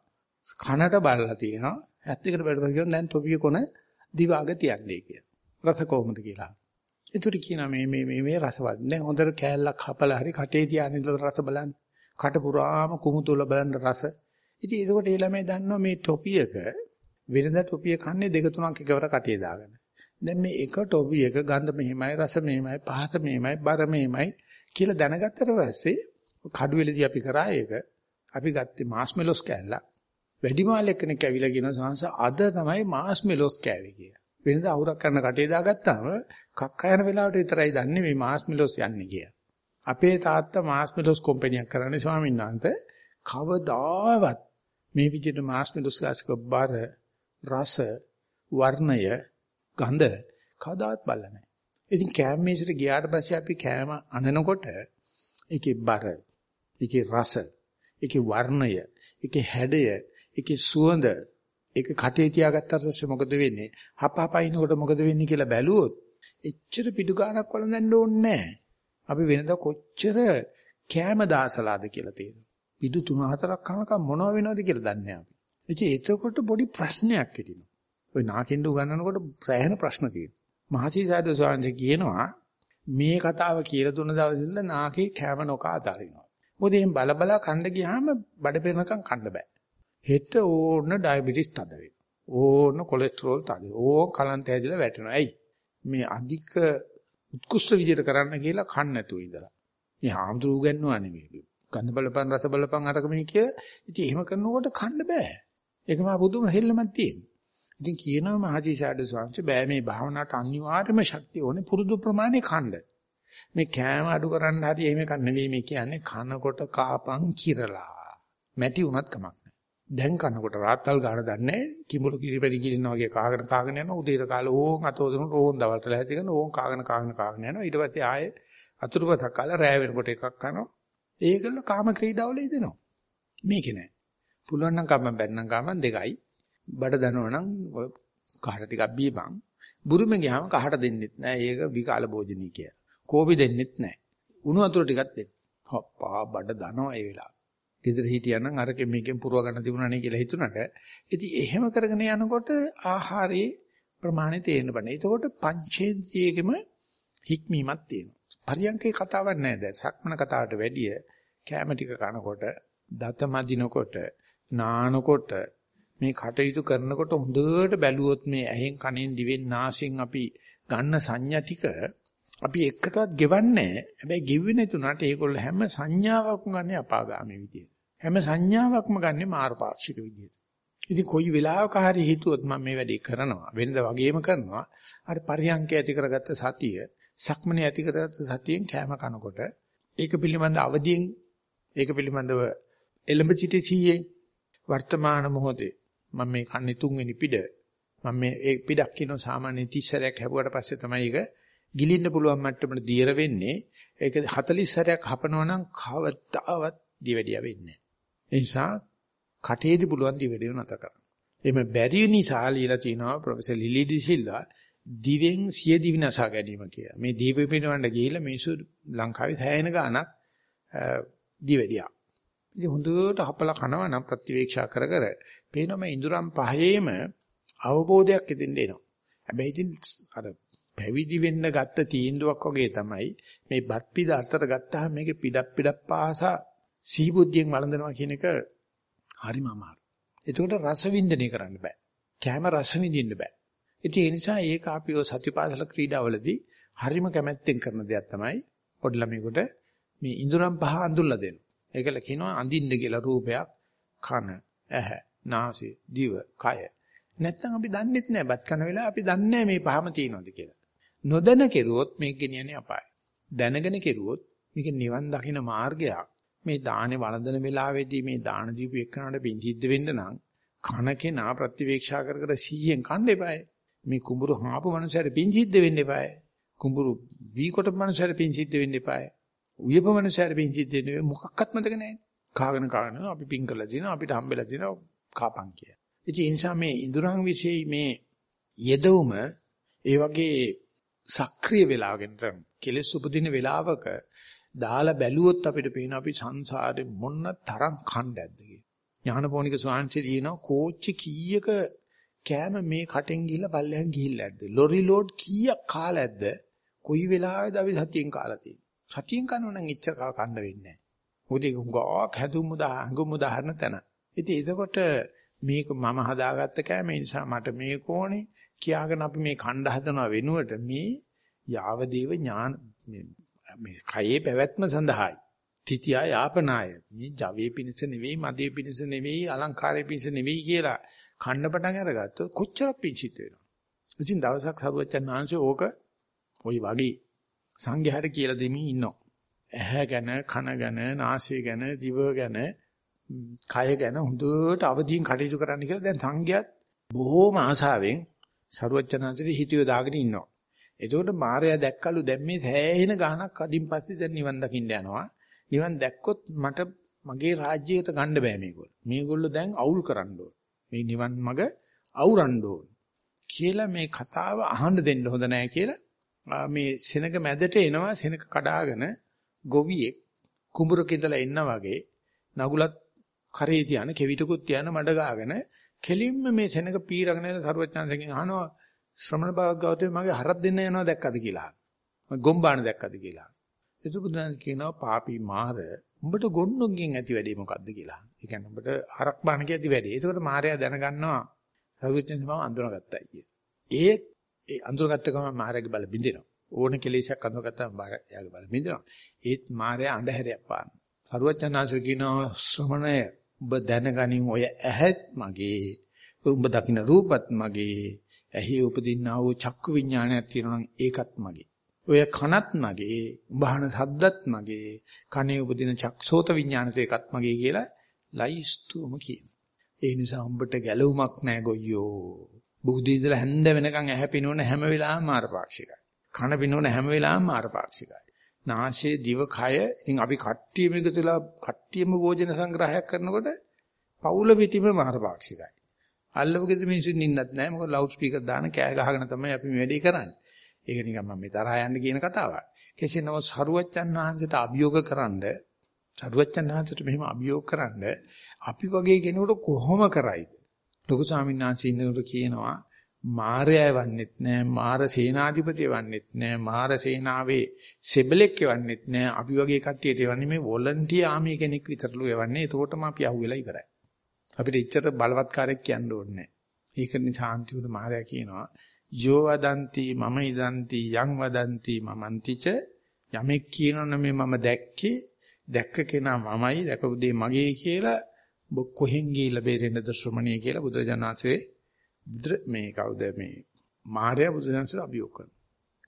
කනට බල්ලා තිනවා ඇත් දෙකට බැලුවා කියනවා දැන් ටොපිය කොන දිවාග තියන්නේ කියලා. රස කොහොමද කියලා. ඒතුට කියනවා මේ මේ මේ මේ රසවත්. දැන් හොඳට කෑල්ලක් හපලා හරි කටේ තියාගෙන ඉඳලා රස බලන්න. කට පුරාම කුමුතුල බලන්න රස. ඉතින් ඒකට ඒ ළමයි දන්නවා මේ ටොපියක වෙනදා ටොපිය කන්නේ දෙක තුනක් එකවර කටේ දාගෙන. දැන් මේ එක ටොපි එක ගඳ මෙහිමයි රස මෙහිමයි පහත මෙහිමයි බර මෙහිමයි කියලා දැනගත්තට පස්සේ කඩුවෙලදී අපි කරා ඒක අපි ගත්තේ මාස්මෙලොස් කෑල්ලක් වැඩිමාල් එක්කෙනෙක් ඇවිල්ලා කියනවා සංස අද තමයි මාස්මෙලොස් කෑවේ කියලා. වෙනද අවුරක් කරන කටේ දාගත්තාම කක්ක යන වෙලාවට විතරයි දන්නේ මේ මාස්මෙලොස් යන්නේ කියලා. අපේ තාත්තා මාස්මෙලොස් කම්පැනියක් කරන්නේ ස්වාමීන් වහන්සේ කවදාවත් මේ විදිහට මාස්මෙලොස් ගාස්ක බර රස වර්ණය ගඳ කවදාවත් බලලා නැහැ. ඉතින් කෑම මේසෙට ගියාට පස්සේ අපි කෑම අනනකොට ඒකේ බර, ඒකේ රස, ඒකේ වර්ණය, ඒකේ හැඩය, ඒකේ සුවඳ ඒක කටේ තියාගත්තට පස්සේ මොකද වෙන්නේ? හපහපයින්කොට මොකද වෙන්නේ කියලා බැලුවොත් එච්චර පිටු ගානක් වළඳන්න ඕනේ නැහැ. අපි වෙනදා කොච්චර කෑම දාසලාද කියලා තියෙනවා. පිටු 3-4ක් කනකම් මොනව වෙනවද කියලා දන්නේ නැහැ අපි. ඉතින් එතකොට පොඩි ප්‍රශ්නයක් හිටිනවා. ওই නාකින්ද උගන්වනකොට සෑහෙන ප්‍රශ්න තියෙනවා. මහසීසාරද ස්වාමීන් කියනවා මේ කතාව කියලා දුන්න දවසේ ඉඳලා නාකේ කැම නොකා අතාරිනවා. මොකද එහෙන් බල බල කණ්ඩ ගියාම බඩ පෙරනකම් කන්න බෑ. හෙට ඕන ඩයබටිස් තද වෙනවා. ඕන කොලෙස්ටරෝල් තද. ඕන කලන්ත හැදිලා වැටෙනවා. ඇයි? මේ අධික උත්කෘෂ්ඨ විදිහට කරන්න කියලා කන්න නැතුව ඉඳලා. මේ හාමුදුරු උගන්වනවා නෙමෙයි. ගන්ධ බලපන් රස බලපන් අරක මේ කියලා. ඉතින් එහෙම කරනකොට කන්න බෑ. ඒක මා පුදුම හෙල්ලමක් තියෙනවා. ඉතින් කියනවා මහජීසාඩ ස්වාමීන් බෑ මේ භාවනාවට අනිවාර්යම ශක්තිය ඕනේ පුරුදු ප්‍රමාණය කන්න. මේ කෑම අඩු කරන්න හරි එහෙම කන්න නෙවෙයි මේ කියන්නේ කනකොට කාපන් කිරලා. මැටි උනත් කමක් නැහැ. දැන් කනකොට රාත්තල් ගන්න දන්නේ කිඹුල කිරිපැටි කිරිනා වගේ කාගෙන කාගෙන යනවා උදේට කාලේ ඕන් අතෝදන ඕන් දවල්ට ලැහැති කරන ඕන් කාගෙන කාගෙන කාගෙන යනවා ඊට පස්සේ ආයේ අතුරුපතක් කාලා රෑ වෙනකොට එකක් කනවා ඒකල කාම ක්‍රීඩාවල ඉදෙනවා මේකේ නෑ පුළුවන් නම් කම්ම බැන්නම් කම්ම දෙකයි බඩ දනවනම් කහට ටිකක් බීපන්. බුරුමේ ගියාම කහට දෙන්නෙත් නෑ. ඒක විකාල භෝජනී කිය. කෝපි දෙන්නෙත් නෑ. උණු වතුර ටිකක් දෙන්න. හප්පා බඩ දනවා ඒ වෙලාව. ගෙදර හිටියනම් අරකෙ මේකෙන් පුරව ගන්න තිබුණා නේ කියලා හිතුණට ඉතින් එහෙම කරගෙන යනකොට ආහාරයේ ප්‍රමාණය තේරෙන්න බෑ. එතකොට පංචේන්ද්‍රියගෙම හික්මීමක් තියෙනවා. පරියන්කේ කතාවක් නෑ දැන්. සක්මන කතාවට වැඩිය කැම ටික කනකොට, දත මදිනකොට, නානකොට මේ කටයුතු කරනකොට හොඳට බැලුවොත් මේ ඇහෙන් කනෙන් දිවෙන් නාසයෙන් අපි ගන්න සංඥා ටික අපි එකටවත් ගෙවන්නේ හැබැයි ගෙව්වේ නැතුණාට ඒගොල්ල හැම සංඥාවක්ම ගන්න අපාගාමී විදියට. හැම සංඥාවක්ම ගන්න මාර්ගපාක්ෂික විදියට. ඉතින් කොයි වෙලාවක හරි හිතුවොත් මම මේ වැඩේ කරනවා වෙනද වගේම කරනවා. අර පරියන්ක ඇති කරගත්ත සතිය, සක්මනේ ඇති කරගත්ත සතියෙන් කැම කනකොට ඒක පිළිබඳ අවදියෙන් ඒක පිළිබඳව එළඹ සිටි සීයේ වර්තමාන මොහොතේ මම මේ කන්නේ තුන්වෙනි පිට මම මේ ඒ පිටක් කියන සාමාන්‍ය 30 සැරයක් හැපුවට පස්සේ තමයි ඒක ගිලින්න පුළුවන් මට්ටමට දියර වෙන්නේ ඒක 40 සැරයක් හපනවා නම් කවදාවත් දිවෙඩිය වෙන්නේ නැහැ ඒ නිසා කටේදී පුළුවන් දිවෙඩිය නැත කරන්න එimhe බැරි නිසා লীලා තිනවා ප්‍රොෆෙසර් ලිලි ඩිසිල්ලා දිවෙන් සිය දිවි නසා ගැනීම කියලා. මේ දීප පිටවන්න ගිහිල්ලා මිනිස්සු ලංකාවේ සෑහෙන ගාණක් දිවෙඩියා. ඉතින් හොඳට හපලා කනවා නම් ප්‍රතිවේක්ෂා කර කර පේනවා මේ ඉඳුරම් පහේම අවබෝධයක් ඉදින්න එනවා. හැබැයි ඉතින් අර පැවිදි වෙන්න ගත්ත තීන්දුවක් වගේ තමයි මේ බත් පිට අතර ගත්තාම මේකේ පිටක් පිටක් පාසා සීබුද්ධියෙන් වළඳනවා කියන එක හරිම අමාරුයි. එතකොට රස වින්දනය කරන්න බෑ. කැම රස විඳින්න බෑ. ඉතින් ඒ නිසා ඒක අපි ඔය සතිපාසල ක්‍රීඩාවලදී හරිම කැමැත්තෙන් කරන දෙයක් තමයි පොඩි ළමයෙකුට මේ ඉඳුරම් පහ අඳුල්ලා දෙන්න. ඒකල කියනවා අඳින්න කියලා රූපයක් කන, ඇහැ, නාසය, දිව, කය. නැත්තම් අපි දන්නෙත් නෑ බත් කන වෙලාව අපි දන්නේ මේ පහම තියෙනවද කියලා. නොදැන කෙරුවොත් මේක ගෙනියන්නේ අපායයි. දැනගෙන කෙරුවොත් මේක නිවන් දකින්න මාර්ගයක්. මේ දානේ වළඳන වෙලාවේදී මේ දාන දීපු එක්කනට පින් සිද්ධ වෙන්න නම් කන කෙනා ප්‍රතිවේක්ෂා කර කර 100ෙන් කන්න එපායි. මේ කුඹුරු හාපු මනුස්සයට පින් සිද්ධ වෙන්න එපායි. කුඹුරු වී කොට මනුස්සයට පින් සිද්ධ වෙන්න එපායි. උයප මනුස්සයට පින් සිද්ධ වෙන්න මොකක්වත් මතක නැහැ. කාගෙන කාගෙන අපි පින් කරලා දිනවා අපිට හම්බෙලා දිනවා කාපන් කිය. ඉතින් ඒ නිසා මේ ඉඳුරන් વિશે මේ යෙදවුම ඒ වගේ සක්‍රිය වෙලාවකින් තමයි කෙලෙස් උපදින වෙලාවක දාලා බැලුවොත් අපිට පේන අපි සංසාරේ මොන තරම් ඛණ්ඩයක්ද කියලා. ඥානපෝනික ස්වාමීන් වහන්සේ කෝච්චි කීයක කෑම මේ කටෙන් ගිහිල්ලා පල්ලෙහාන් ගිහිල්ලා ඇද්ද? ලොරි ලෝඩ් කීයක් කාලා ඇද්ද? කොයි වෙලාවෙද අපි සතියෙන් කාලා තියෙන්නේ? සතියෙන් කනෝ නම් එච්චර කාල කන්න වෙන්නේ නැහැ. මොකද ඒක හුඟක් හැදුම් උදා හංගුම් උදාහරණ තැන. ඉතින් එතකොට මේක මම හදාගත්ත කෑම නිසා මට මේක ඕනේ කියාගෙන අපි මේ ඛණ්ඩ හදනවා වෙනුවට මේ යාවදේව ඥාන මේ කයේ පැවැත්ම සඳහායි. තිතියා යාපනාය. මේ ජවයේ පිණිස නෙවෙයි, මදේ පිණිස නෙවෙයි, අලංකාරයේ පිණිස නෙවෙයි කියලා කන්න පටන් අරගත්තොත් කොච්චර පිංචිත වෙනවද? ඉතින් දවසක් සරුවච්චන් ආංශය ඕක ওই වගේ සංඝයාට කියලා දෙමින් ඉන්නවා. ඇහැ ගැන, කන ගැන, නාසය ගැන, දිව ගැන, කය ගැන හොඳට අවදීන් කටයුතු කරන්න කියලා දැන් සංඝයාත් බොහෝම ආසාවෙන් සරුවච්චන්හන්සේට හිතියෝ දාගෙන ඉන්නවා. එතකොට මාර්යා දැක්කලු දැන් මේ සෑහෙන ගාණක් අදින් පස්සේ දැන් නිවන් දකින්න යනවා. නිවන් දැක්කොත් මට මගේ රාජ්‍යයට ගන්න බෑ මේගොල්ලෝ. මේගොල්ලෝ දැන් අවුල් කරන්න ඕන. මේ නිවන් මඟ අවුරන්න ඕන. කියලා මේ කතාව අහන්න දෙන්න හොඳ නෑ කියලා මේ සෙනග මැදට එනවා සෙනග කඩාගෙන ගොවියෙක් කුඹුරක ඉඳලා එන්න වගේ නගුලත් කරේ තියන කෙවිතකුත් තියන මඩ ගාගෙන කෙලින්ම මේ සෙනග පීරගෙන යන සරුවචාන්සගෙන් අහනවා ශ්‍රමණ බවක් ගෞතම මගේ හරක් දෙන්න යනවා දැක්කද කියලා. මම ගොම්බාන දැක්කද කියලා. එතකොට බුදුන් කියනවා පාපී මාර උඹට ගොන්නොක්ගෙන් ඇති වැඩේ මොකද්ද කියලා. ඒ කියන්නේ උඹට හරක් බානක ඇති වැඩේ. එතකොට මාර්යා දැනගන්නවා සරුවචන් මම අඳුනගත්තා කිය. ඒ ඒ අඳුනගත්ත ගමන් මාර්යාගේ බල බින්දෙනවා. ඕන කෙලෙසක් අඳුනගත්තාම මාර්යාගේ බල බින්දෙනවා. ඒත් මාර්යා අඳුරයක් පාන. සරුවචනාංශ කියනවා ශ්‍රමණය ඔබ දැනගනින් ඔය ඇහත් මගේ ඔබ දකින්න රූපත් මගේ ඇහි උපදින්නා වූ චක්කු විඥානයක් තියෙනවා නම් ඒකත් මගේ. ඔය කනත් මගේ, උඹහන සද්දත් මගේ, කනේ උපදින චක්සෝත විඥානස ඒකත් මගේ කියලා ලයිස්තුම කියනවා. ඒ නිසා උඹට ගැලවුමක් නැහැ ගොයියෝ. බුද්ධි ඉඳලා හැන්ද වෙනකන් ඇහැ පිනවන හැම වෙලාවෙම මාරපාක්ෂිකයි. කන පිනවන හැම වෙලාවෙම මාරපාක්ෂිකයි. නාසය දිව කය ඉතින් අපි කට්ටියම එකතුලා කට්ටියම භෝජන සංග්‍රහයක් කරනකොට පවුල පිටිම මාරපාක්ෂිකයි. අල්ලපු ගෙදර මිනිස්සුන් ඉන්නත් නැහැ. මොකද ලවුඩ් ස්පීකර් දාන කෑ ගහගෙන තමයි අපි මේ වැඩේ කරන්නේ. ඒක නිකන් මම මේ තරහා යන්න කියන කතාවක්. කෙසේ නමුත් සරුවච්චන් වහන්සේට අභියෝග කරන්න සරුවච්චන් වහන්සේට මෙහෙම අභියෝග කරන්න අපි වගේ කෙනෙකුට කොහොම කරයිද? ලොකු ස්වාමීන් වහන්සේ ඉන්නකොට කියනවා මාරයය වන්නෙත් නෑ මාර සේනාධිපතිය වන්නෙත් නෑ මාර සේනාවේ සෙබලෙක් වන්නෙත් නෑ අපි වගේ කට්ටියට වන්නේ මේ වොලන්ටියර් ආමි කෙනෙක් විතරලු යවන්නේ එතකොටම අපි අහුවෙලා ඉවරයි අපිට ඉච්ඡත බලවත්කාරයක් කියන්න ඕනේ නැහැ. ඒක නිසා අන්තිමට මහරයා කියනවා යෝ වදಂತಿ මම ඉදಂತಿ යං වදಂತಿ මමන්තිච යමෙක් කියනවනේ මේ මම දැක්කේ දැක්ක කෙනා මමයි දැකපු දේ මගේ කියලා කොහෙන් ගිහිල්ලා බේරෙන්නද ශ්‍රමණිය කියලා බුදුරජාණන්සේ මේ කවුද මේ මාර්යා බුදුරජාණන්සේ අභියෝග කරනවා.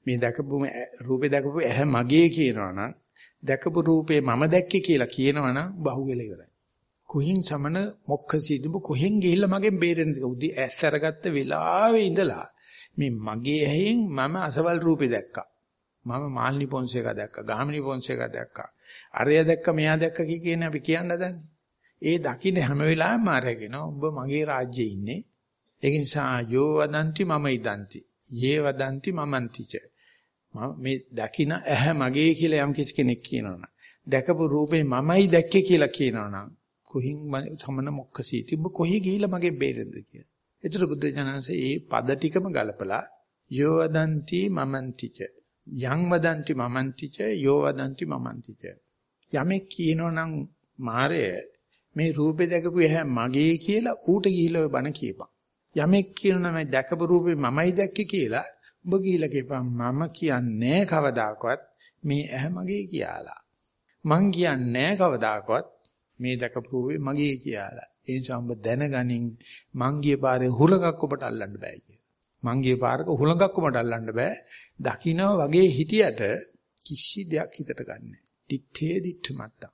මේ දැකපු රූපේ දැකපු ඇහැ මගේ කියනවනම් දැකපු රූපේ මම දැක්කේ කියලා කියනවනම් බහුවෙල ඉවරයි. කොහෙන් සමන මොක්කසීදුඹ කොහෙන් ගිහිල්ලා මගෙන් බේරෙන්නද? උදේ ඇස් අරගත්ත වෙලාවේ ඉඳලා මේ මගේ ඇහෙන් මම අසවල් රූපේ දැක්කා. මම මාල්නි පොන්සේක දැක්කා ගාමිණි පොන්සේක දැක්කා. අරය දැක්ක මෙයා දැක්ක කියන අපි කියන්න දන්නේ ඒ දකින්න හැම වෙලාවෙම මාරගෙන ඔබ මගේ රාජ්‍යයේ ඉන්නේ. ඒක නිසා යෝ වදන්ති මම ඉදන්ති. යේ වදන්ති මමන්තිච මේ දකින්න ඇහැ මගේ කියලා යම් කිසි කෙනෙක් කියනවනම් දැකපු රූපේ මමයි දැක්කේ කියලා කියනවනම් කොහින් සමන මොක්කසීති ඔබ කොහි ගිහිල්ලා මගේ බේරෙන්ද කියලා. ඒතර බුද්ධ ඥානසේ මේ පද ටිකම ගලපලා යෝ වදන්ති මමන්තිච යං වදන්ති මමන්තිච යෝ වදන්ති මමන්තිච යමෙක් කියනවනම් මාරය මේ රූපේ දැකපු ඇහැ මගේ කියලා ඌට ගිහිල්ලා ඔය බණ කියපන්. යමෙක් කියනවා මම දැකපු රූපේ මමයි දැක්කේ කියලා ඔබ ගිහිල්ලා කියපන් මම කියන්නේ කවදාකවත් මේ ඇහැ මගේ කියලා. මං කියන්නේ කවදාකවත් මේ දැකපු රූපේ මගේ කියලා. ඒ නිසා ඔබ දැනගනින් මං ගිය පාරේ හුලඟක් ඔබට අල්ලන්න බෑ කියලා. මං ගිය පාරක හුලඟක් ඔබට අල්ලන්න බෑ. දකින්න වගේ හිටියට කිසි දෙයක් හිතට ගන්නෑ. දිත්තේ දිත්ත මත්තා.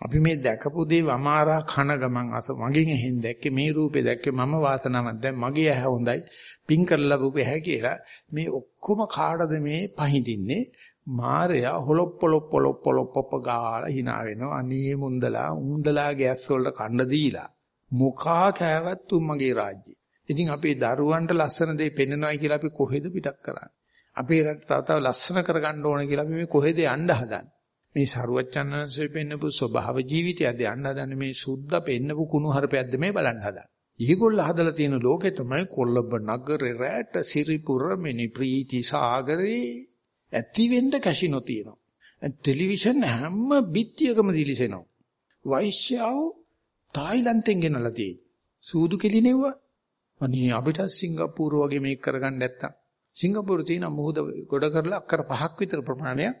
අපි මේ දැකපු දේ වමාරා කන ගමන් අස මගෙන් එහෙන් දැක්කේ මේ රූපේ දැක්කේ මම වාසනාවක් දැන් මගේ ඇහැ හොඳයි පින් කරලා ලැබුපු ඇහැ කියලා මේ ඔක්කොම කාටද මේ පහඳින්නේ මාරයා හොලොප් පොලොප් පොලොප් පොලොප් පොප් ගාලා hina වෙනවා. අනේ මුන්දලා උන්දලා ගෑස් වලට කන්න දීලා. මුඛා කෑවත් තුන් මගේ රාජ්‍යය ඉතින් අපේ දරුවන්ට ලස්සන දේ පෙන්වනවායි කියලා අපි කොහෙද පිටක් කරන්නේ? අපේ රට තව තව ලස්සන කරගන්න ඕන කියලා අපි මේ කොහෙද යන්න හදන්නේ? මේ සරුවච්චන්හන්සේ පෙන්නපු ස්වභාව ජීවිතයද යන්න හදන්නේ? මේ සුද්ධ පෙන්නපු කුණු හරපයක්ද මේ බලන්න හදන්නේ. ඊගොල්ල හදලා තියෙන ලෝකෙ තමයි කොල්ලබ නගරේ රැට සිරිපුර මිනි ප්‍රීති සාගරේ ඇති වෙන්න කැසිනෝ තියෙනවා. ටෙලිවිෂන් හැම බිත්තියකම දිලිසෙනවා. වෛශ්‍යාව තායිලන්තෙන් ගෙනලා තියෙයි. සූදු කෙලිනෙව්වා. අනේ අපිට සිංගප්පූර වගේ මේක කරගන්න නැත්තම්. සිංගප්පූර තියෙන මුහුද ගොඩ කරලා අක්කර පහක් විතර ප්‍රමාණයක්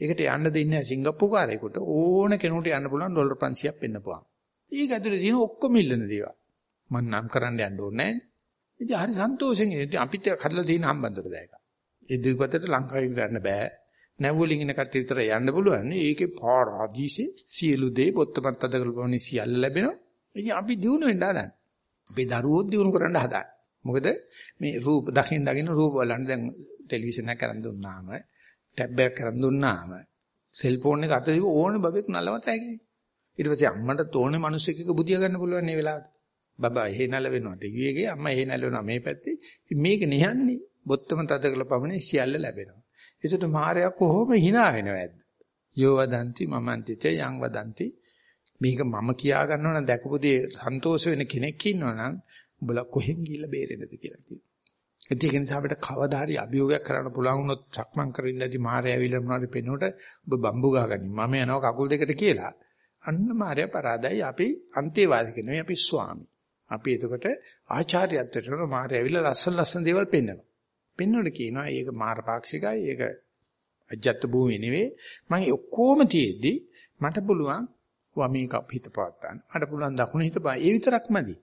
ඒකට යන්න දෙන්නේ නැහැ සිංගප්පූකාරයෙකුට ඕන කෙනෙකුට යන්න පුළුවන් ඩොලර් 500ක් වෙන්නපුවා. ඒක ඇතුලේ තියෙන ඔක්කොම ඉල්ලන දේවල්. මම නම් කරන්න යන්න ඕනේ නැහැ. ඉතින් හරි සන්තෝෂෙන් ඉතින් අපිත් හදලා තියෙන හම්බන්තොට දැයක. ඉදිරිපතට ලංකාවෙන් ගන්න බෑ. නැවුලින් ඉන්න කට්ටිය විතර යන්න පුළුවන්. ඒකේ පාරාදීසේ සියලු දේ පොත්තපත් අදකල්පවනි සියල්ල ලැබෙනවා. ඉතින් අපි දිනු වෙන්න හදන්නේ. අපේ දරුවෝ දිනු කරන්න හදන්නේ. මොකද මේ රූප දකින් දකින්න රූප බලන්න දැන් ටෙලිවිෂන් එක කරන් දුන්නාම ටැබ් එකක් කරන් දුන්නාම සෙල්ෆෝන් එක අතේ ඕනේ බබෙක් නලවත හැකියි. ඊට පස්සේ අම්මට තෝනේ මිනිස්සෙක් එක බුදියා ගන්න පුළුවන් මේ වෙලාවට. බබා එහෙ නල වෙනවා දෙවියගේ අම්මා එහෙ නල වෙනවා මේ පැත්තේ. ඉතින් මේක නිහන්නේ බොත්තම තද කළ පමණේ සියල්ල ලැබෙනවා. ඒසට මායя කොහොම hina වෙනවද? යෝ වදන්ති මමන්තිත යං වදන්ති මේක මම කියා ගන්නවා නම් දැකපු දේ සන්තෝෂ වෙන කෙනෙක් ඉන්නවනම් උඹලා කොහෙන් ගිහිල්ලා බේරෙන්නද කියලා කියනවා. ඒක නිසා අපිට කවදා හරි අභියෝගයක් කරන්න පුළුවන් වුණොත් සක්මන් කරින්නදී මාරය ඇවිල්ලා මොනවාරි පෙන්නකොට ඔබ බම්බු ගාගනි මම යනවා කකුල් දෙකට කියලා අන්න මාරය පරාදයි අපි අන්තේවාසික නෙවෙයි අපි ස්වාමි අපි එතකොට ආචාර්යත්වයට යන මාරය ඇවිල්ලා ලස්සන ලස්සන දේවල් පෙන්නනවා පෙන්නකොට කියනවා. ඒක මාරපාක්ෂිකයි ඒක අජත්ත භූමිය නෙවෙයි. මම ඔක්කොම තියෙද්දි මට පුළුවන් වමේ කප් හිත පවත්තන්න මට පුළුවන් දකුණ හිත පා ඒ විතරක්මදි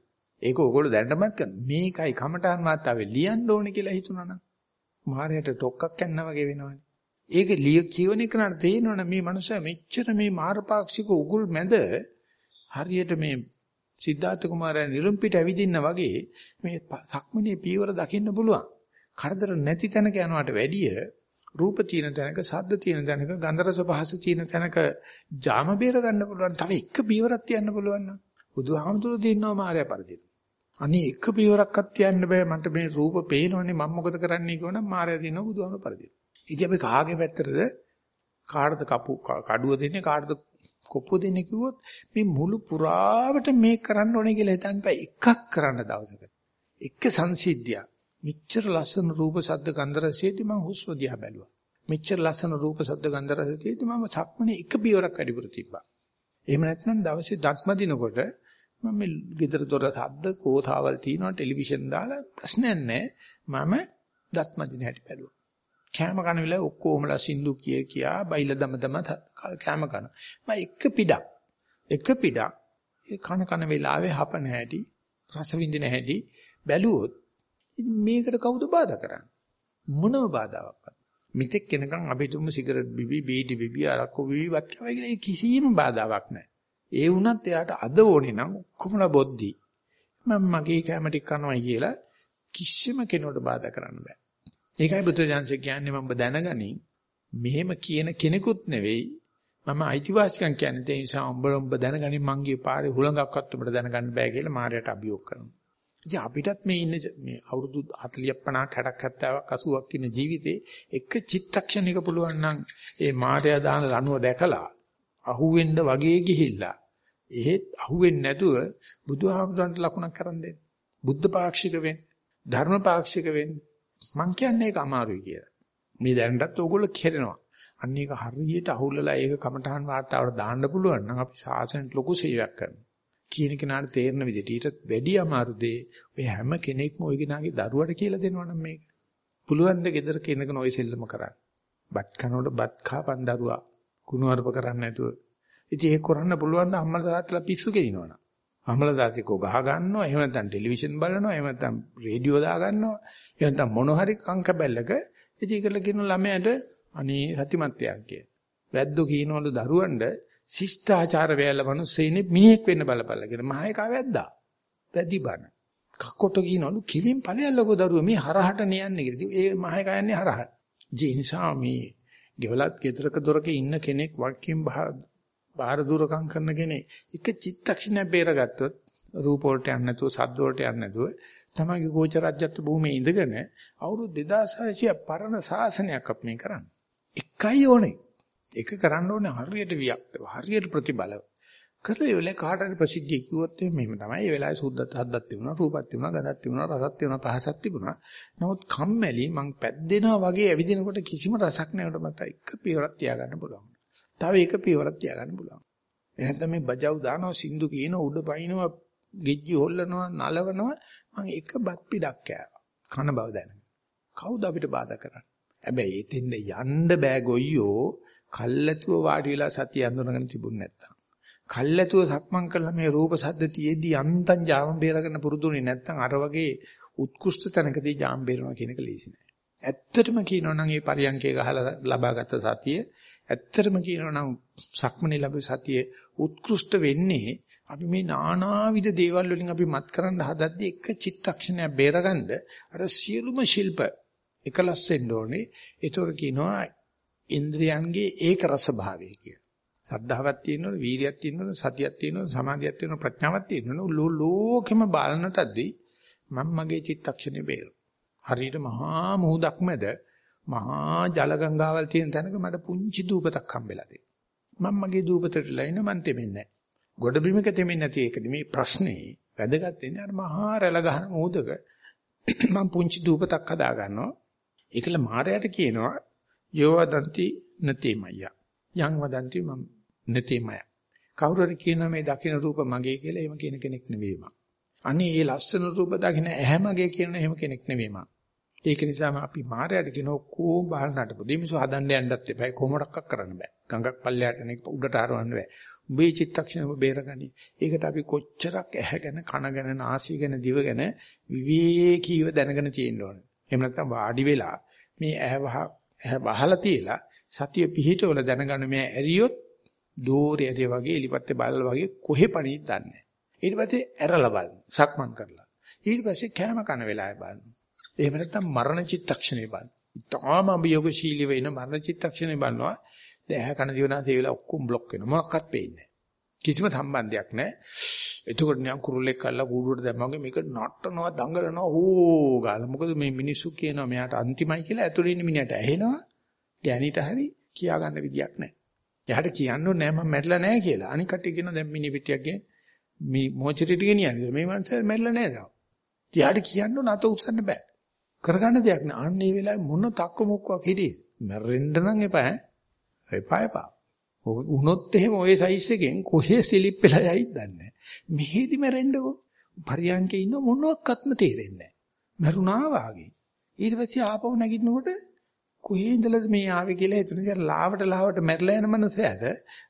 ඒක ඕගොල්ලෝ දැනටමත් කරන මේකයි කමඨාන් මාතාවේ ලියන්න ඕනේ කියලා හිතුණා නම් මාරයට ඩොක්කක් යනවා වගේ වෙනවනේ. ඒක ලිය කියවන එක නට තේරෙනවනේ මේ මනුස්සයා මෙච්චර මේ මාරපාක්ෂික උගුල් මැද හරියට මේ සිද්ධාර්ථ කුමාරයා නිරුම්පිට ඇවිදින්න වගේ මේ සක්මනේ පීවර දකින්න පුළුවන්. කරදර නැති තැනක යනවට වැඩිය රූප තියෙන තැනක, ශබ්ද තියෙන තැනක, ගන්ධ රස පහස තියෙන තැනක ජාම බේර ගන්න පුළුවන්. තව එක පීවරක් තියන්න පුළුවන් නම් බුදුහාමුදුරුවෝ දිනනවා මායя පරිදින. අනේ එක පියවරක්වත් තියන්න බෑ මට මේ රූප පේනවනේ මම මොකද කරන්නේ කියනනම් මායя දිනන බුදුහාමර පරිදි. ඉතින් අපි කාගේ පැත්තටද කාටද කපු කඩුව දෙන්නේ කාටද කොප්පුව දෙන්නේ කිව්වොත් මේ මුළු පුරාවට මේක කරන්න ඕනේ කියලා හිතන්න බෑ එකක් කරන්න දවසකට. එක සංසිද්ධිය. මෙච්චර ලස්සන රූප ශබ්ද ගන්ධ රසයේදී මම හුස්ම දිහා බැලුවා. මෙච්චර ලස්සන රූප ශබ්ද ගන්ධ රසයේදී මම සක්මනේ එක පියවරක් වැඩිපුර තිබ්බා. එහෙම නැත්නම් දවසේ දස්ම දිනකොට මම මේ ගෙදර දොර සද්ද කෝතාවල් තියෙනවා ටෙලිවිෂන් දාලා ප්‍රශ්නයක් නැහැ මම දත් මදින හැටි බැලුවා කෑම කන වෙලාව ඔක්කොමලා සින්දු කිය කියා බයිල දම දම කෑම කන මම එක පිටක් එක පිටක් ඒ කන කන වෙලාවේ හපන හැටි රස විඳින හැටි බැලුවොත් මේකට කවුද බාධා කරන්නේ මොනම බාධාවක්වත් මිත්‍යක් කෙනකන් අපි තුමු සිගරට් බිබි බීඩි බිබි අරක්කු බිබි වත් කියලා කිසිම බාධාවක් නැහැ ඒ වුණත් එයාට අද ඕනේ නම් ඔක්කොමලා බොද්දි. මම මගේ කැම ටික කනවයි කියලා කිසිම කෙනෙකුට බාධා කරන්න බෑ. ඒකයි බුදුජානක කියන්නේ මම දැනගනින් මෙහෙම කියන කෙනෙකුත් නෙවෙයි මම අයිතිවාසිකම් කියන්නේ ඒ නිසා උඹ උඹ දැනගනින් මංගේ පාරේ හුලඟක්වත් උඹට දැනගන්න බෑ කියලා මාරයට අභියෝග කරනවා. ඉතින් අපිටත් මේ ඉන්න මේ අවුරුදු 40 50 60ක් 70ක් 80ක් ඉන්න ජීවිතේ එක චිත්තක්ෂණයක පුළුවන් නම් ඒ මායя දාන ලනුව දැකලා අහුවෙන්න වගේ ගිහිල්ලා එහෙත් අහුවෙන්නේ නැතුව බුදුහාමුදුරන්ට ලකුණක් කරන් දෙන්න. බුද්ධ පාක්ෂික වෙන්න. ධර්ම පාක්ෂික වෙන්න. මං කියන්නේ ඒක අමාරුයි කියලා. මේ දැනටත් ඕගොල්ලෝ කෙරෙනවා. අන්න ඒක හරියට අහුල්ලලා ඒක කමඨහන් වාර්තාවට දාන්න පුළුවන් නම් අපි සාසනට ලොකු සේවයක් කරනවා. කියන කෙනාට තේරෙන විදිහට ඊට වැඩි අමාරු දේ ඔය හැම කෙනෙක්ම ওই කෙනාගේ දරුවට කියලා දෙනවනම් මේක. පුළුවන් ද ගෙදර කෙනකන ওই සෙල්ලම කරන්න. බත් කනකොට බත් කාපන් දරුවා කුණුවarp කරන්නේ නැතුව. ඉතින් ඒක කරන්න පුළුවන් ද අම්මලා තාත්තලා පිස්සු කෙලිනවනම්. අම්මලා තාත්තකෝ ගහ ගන්නවා, එහෙම නැත්නම් ටෙලිවිෂන් බලනවා, එහෙම නැත්නම් රේඩියෝ දා ගන්නවා, එහෙම නැත්නම් මොන හරි කංකබැල්ලක ඉතින් ඒකල කියන ළමයාට අනේ සතිමත්යක් කිය. වැද්දෝ කියනවලු දරුවන්ට ශිෂ්ටාචාර වේල මිනිස්සෙන්නේ මිනිහෙක් වෙන්න බලපල්ලා කියන මහා එක වැද්දා. වැදි බන. කක්කොට කියනවලු කිලින් ඵලයල්ලකෝ දරුවෝ මේ හරහට නියන්නේ කියලා. ඉතින් ඒ මහා එක යන්නේ හරහට. ඒ නිසා මේ ගෙවලත් ගෙදරක දොරක ඉන්න කෙනෙක් වක්කින් බාහිර දුරකම් කරන කෙනෙක් එක චිත්තක්ෂණයක් බේරගත්තොත් රූප වලට යන්නේ නැතුව සද්ද වලට යන්නේ නැතුව තමයිගේ ගෝච රාජ්‍යත්ව භූමියේ ඉඳගෙන අවුරුදු 2600 පරණ ශාසනයක් අපි මේ කරන්නේ. එකයි ඕනේ. එක කරන්න ඕනේ හරියට වියක්තව හරියට ප්‍රතිබලව. කරලා ඉවලේ කාට හරි ප්‍රසිද්ධිය කිව්වොත් මෙහෙම තමයි. ඒ වෙලාවේ සුද්ධත් හද්දක් තිබුණා, රූපක් තිබුණා, ගඳක් තිබුණා, රසක් තිබුණා, පහසක් තිබුණා. නමුත් කම්මැලි මං පැද්දෙනවා වගේ ඇවිදිනකොට කිසිම රසක් නැවට මත එක පියවරක් තියාගන්න පුළුවන්. තව එක පියවරක් තියාගන්න පුළුවන්. එහෙනම් මේ බජව් දානවා, සින්දු කියන උඩ පයින්නවා, ගෙජ්ජි හොල්ලනවා, නලවනවා. මං එක බත් පිටක් කෑවා. කන බව දැනගෙන. කවුද අපිට බාධා කරන්නේ? හැබැයි එතෙන්ද යන්න බෑ ගොයියෝ කල්ැතුව වාඩි වෙලා සතිය අඳුනගෙන තිබුණ නැත්තම්. කල්ැතුව සක්මන් කළා මේ රූප සද්ද තියේදී අන්තං ජාම බේරගෙන පුරුදුනේ නැත්තම් අර වගේ උත්කෘෂ්ඨ තැනකදී ජාම බේරනවා කියන එක ලේසි නෑ. ඇත්තටම කියනවා නම් මේ පරියන්කේ ගහලා ලබාගත් සතිය ඇත්තටම කියනවා නම් සක්මනේ ලැබු සතිය උත්කෘෂ්ඨ වෙන්නේ අපි මේ නානාවිද දේවල් වලින් අපි මත් කරන්න හදද්දී එක චිත්තක්ෂණයක් බේරගන්න අර සියලුම ශිල්ප එකලස් වෙන්න ඕනේ. ඒතොර කියනවා ඉන්ද්‍රියන්ගේ ඒක රස භාවය කිය. සද්ධාවක් තියෙනවනේ, වීරියක් තියෙනවනේ, සතියක් තියෙනවනේ, සමාධියක් තියෙනවනේ, ප්‍රඥාවක් තියෙනවනේ. ලෝකෙම බලනටදී මම මගේ චිත්තක්ෂණේ බේර. හරියට මහා මුහුදක් මැද මහා ජල ගංගාවල් තියෙන තැනක මට පුංචි දූපතක් හම්බෙලා තියෙනවා. මම මගේ දූපතටලා ඉන්න මන් තෙමෙන්නේ නැහැ. ගොඩ බිමක තෙමෙන්නේ නැති එක නෙමේ ප්‍රශ්නේ. වැදගත් වෙන්නේ අර මහා රැළ ගහන මුහුදක මම පුංචි දූපතක් හදා ගන්නවා. ඒකල මාරයට කියනවා යෝවදන්ති නතේමය. යං වදන්ති මම නතේමය. කවුරු හරි කියනවා මේ දකින්න රූප මගේ කියලා එහෙම කියන කෙනෙක් නෙවෙයි මම. අනේ මේ ලස්සන රූප දකින්න ඇහැ මගේ කියන එහෙම කෙනෙක් නෙවෙයි මම. ඒක නිසා අපි මායයට කියන කොහොම බහන්නට පොඩි මිනිස්සු හදන්න යන්නත් එපා. කොහොමඩක්ක් කරන්න බෑ. ගඟක් පල්ලයට නෙක උඩට හරවන්න බෑ. උඹේ චිත්තක්ෂණය බේරගනි. ඒකට අපි කොච්චරක් ඇහැගෙන කනගෙන නාසයගෙන දිවගෙන විවේකීව දැනගෙන තියෙන්න ඕන. එහෙම නැත්නම් වාඩි වෙලා මේ ඇහැ වහලා තියලා සතිය පිහිටවල දැනගන්න මේ ඇරියොත් දෝරේ ඇරිය වගේ එලිපත්තේ බලලා වගේ කොහෙ පණිත් දන්නේ ඊට පස්සේ ඇරලා බලන්න සක්මන් කරලා. ඊට පස්සේ කැම කන වෙලාවේ බලන්න. එහෙම නැත්නම් මරණ චිත්තක්ෂණේ බලන්න. තාම අභියෝගශීලී වෙන මරණ චිත්තක්ෂණේ බලනවා. දැහ කන දිවනාසේ වෙලා ඔක්කොම બ્લોක් වෙනවා. මොකක්වත් පේන්නේ කිසිම සම්බන්ධයක් නැහැ. එතකොට නිකන් කුරුල්ලෙක් අල්ලලා කූඩුවට දැම්මම මේක නටනවා දඟලනවා ඕ ගාලා මොකද මේ මිනිස්සු කියනවා මෙයාට අන්තිමයි කියලා ඇතුළේ ඉන්න මිනිහට ඇහෙනවා ගෑණිට හරි කියා ගන්න විදියක් නැහැ. එයාට කියන්නෝ නෑ මම මැරිලා නෑ කියලා. අනික කට්ටිය කියනවා දැන් මිනි පිටියක් ගේ මේ මොචරිට ගෙනියන්නේ. මේ මනුස්සයා මැරිලා නෑ තාම. එයාට කියන්නෝ නැත උත්සන්න බෑ. කරගන්න දෙයක් නෑ. අන්න ඒ වෙලාවේ මොන තක්ක මොක්කක් හිටියේ. මැරෙන්න නම් එපා ඈ. එපා එපා. වුණොත් එහෙම ওই සයිස් එකෙන් කොහේ ස්ලිප් වෙලා යයිද දන්නේ නැහැ. මෙහෙදි මැරෙන්නකෝ. පරියන්කේ ඉන්න මොනවත්ක්ත්ම තේරෙන්නේ නැහැ. මරුණා වාගේ. ඊට පස්සේ ආපහු නැගිටිනකොට කොහේ ඉඳලාද මේ ආවේ කියලා හිතන නිසා ලාවට ලාවට මැරලා යන මනසට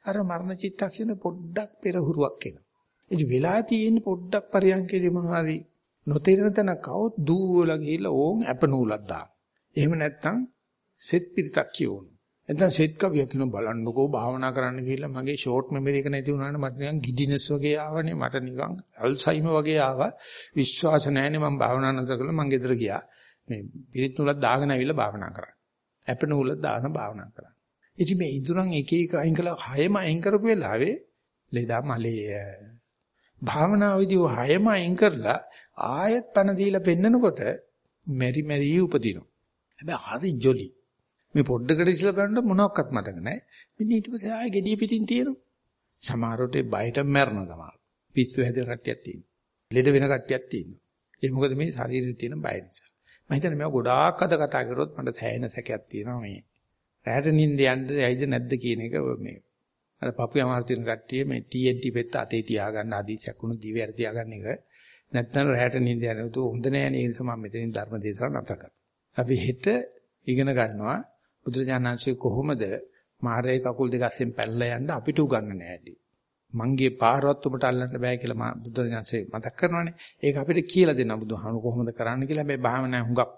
අර මරණ චිත්තක්ෂණ පොඩ්ඩක් පෙරහුරුවක් එනවා. ඒ වෙලා තියෙන පොඩ්ඩක් පරියන්කේදී මොනවාරි නොතේරෙන තැනක් આવොත් දූවලා ගිහිල්ලා ඕන් අපනූලක් දාන. එහෙම නැත්තම් සෙත් පිටක් කියවනවා. එතන සෙත් කවිය කියන බලන්නකෝ භාවනා කරන්න ගිහිල්ලා මගේ ෂෝට් මෙමරි එක නැති වුණාට මට නිකන් ගිඩිනස් වගේ ආවනේ මට නිකන් අල්සයිමර් වගේ ආවා. විශ්වාස නැහැනේ මම භාවනා නැතර කළා මං ගෙදර ගියා. මේ පිරිත් නූලක් දාගෙන ආවිල්ලා භාවනා කරා. ඇප නූලක් දාගෙන භාවනා කරා. ඉතින් මේ ඉදurang එක එක අයින් කළා. හයම අයින් කරපු වෙලාවේ ලෙඩා මලේ භාවනාවේදී හයම අයින් කරලා ආයෙත් පණ දීලා පෙන්නකොට මෙරි මෙරි උපදිනවා. හැබැයි හරි ජොලි මේ පොඩ්ඩකට ඉස්සලා බලන්න මොනවත් මතක නැහැ. මෙන්න ඊට පස්සේ ආයෙ gediya පිටින් තියෙනවා. සමහරවිට බයට මැරෙනවා තමයි. පිස්සු හැදෙන කට්ටියක් තියෙනවා. ලෙඩ වෙන කට්ටියක් තියෙනවා. ඒ මොකද මේ ශරීරේ තියෙන බය නිසා. මම හිතන්නේ මේවා ගොඩාක් අද කතා කරොත් මට සෑහෙන සැකයක් තියෙනවා මේ. රැට නිින්ද යන්න ඇයිද නැද්ද කියන එක මේ. අර පපු යමාර තියෙන කට්ටිය මේ TNT පෙත්ත අතේ තියාගන්න අදීසයක් වුණු දිවයට තියාගන්න එක. නැත්නම් රැට නිින්ද යනකොට හොඳ නෑ නේ ඒ නිසා මම මෙතනින් ධර්ම දේශනා නැතර කරා. අපි හෙට ඉගෙන ගන්නවා බුදුරජාණන්සේ කොහොමද මාරේ කකුල් දෙක අස්සෙන් පැනලා යන්න අපිට උගන්වන්නේ නැහැටි. මංගේ පාරවත් ඔබට අල්ලන්න බෑ කියලා මා බුදුරජාණන්සේ මතක් කරනවානේ. ඒක අපිට කියලා දෙන්න බුදුහාමුදුරු කොහොමද කරන්න කියලා. හැබැයි භාවනා හුඟක්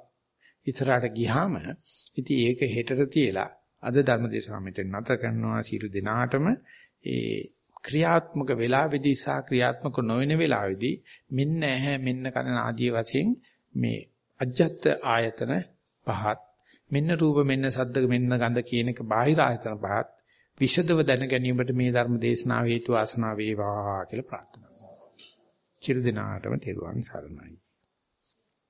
ඉස්සරහට ගියාම ඉතින් ඒක හෙටට තියලා අද ධර්මදේශනා මෙතන නැත කරනවා සියලු දෙනාටම ඒ ක්‍රියාත්මක වෙලාවේදී සහ ක්‍රියාත්මක නොවන වෙලාවේදී මෙන්න ඇහැ මෙන්න කන ආදී වශයෙන් මේ අජත්ත ආයතන පහත් මෙන්න රූප මෙන්න සද්ද මෙන්න ගඳ කියන එක බාහිර ආයතන පහත් විෂදව දැන ගැනීමට මේ ධර්ම දේශනාව හේතු ආසනාව වේවා කියලා ප්‍රාර්ථනා කරනවා. චිර දිනාටම තෙරුවන් සරණයි.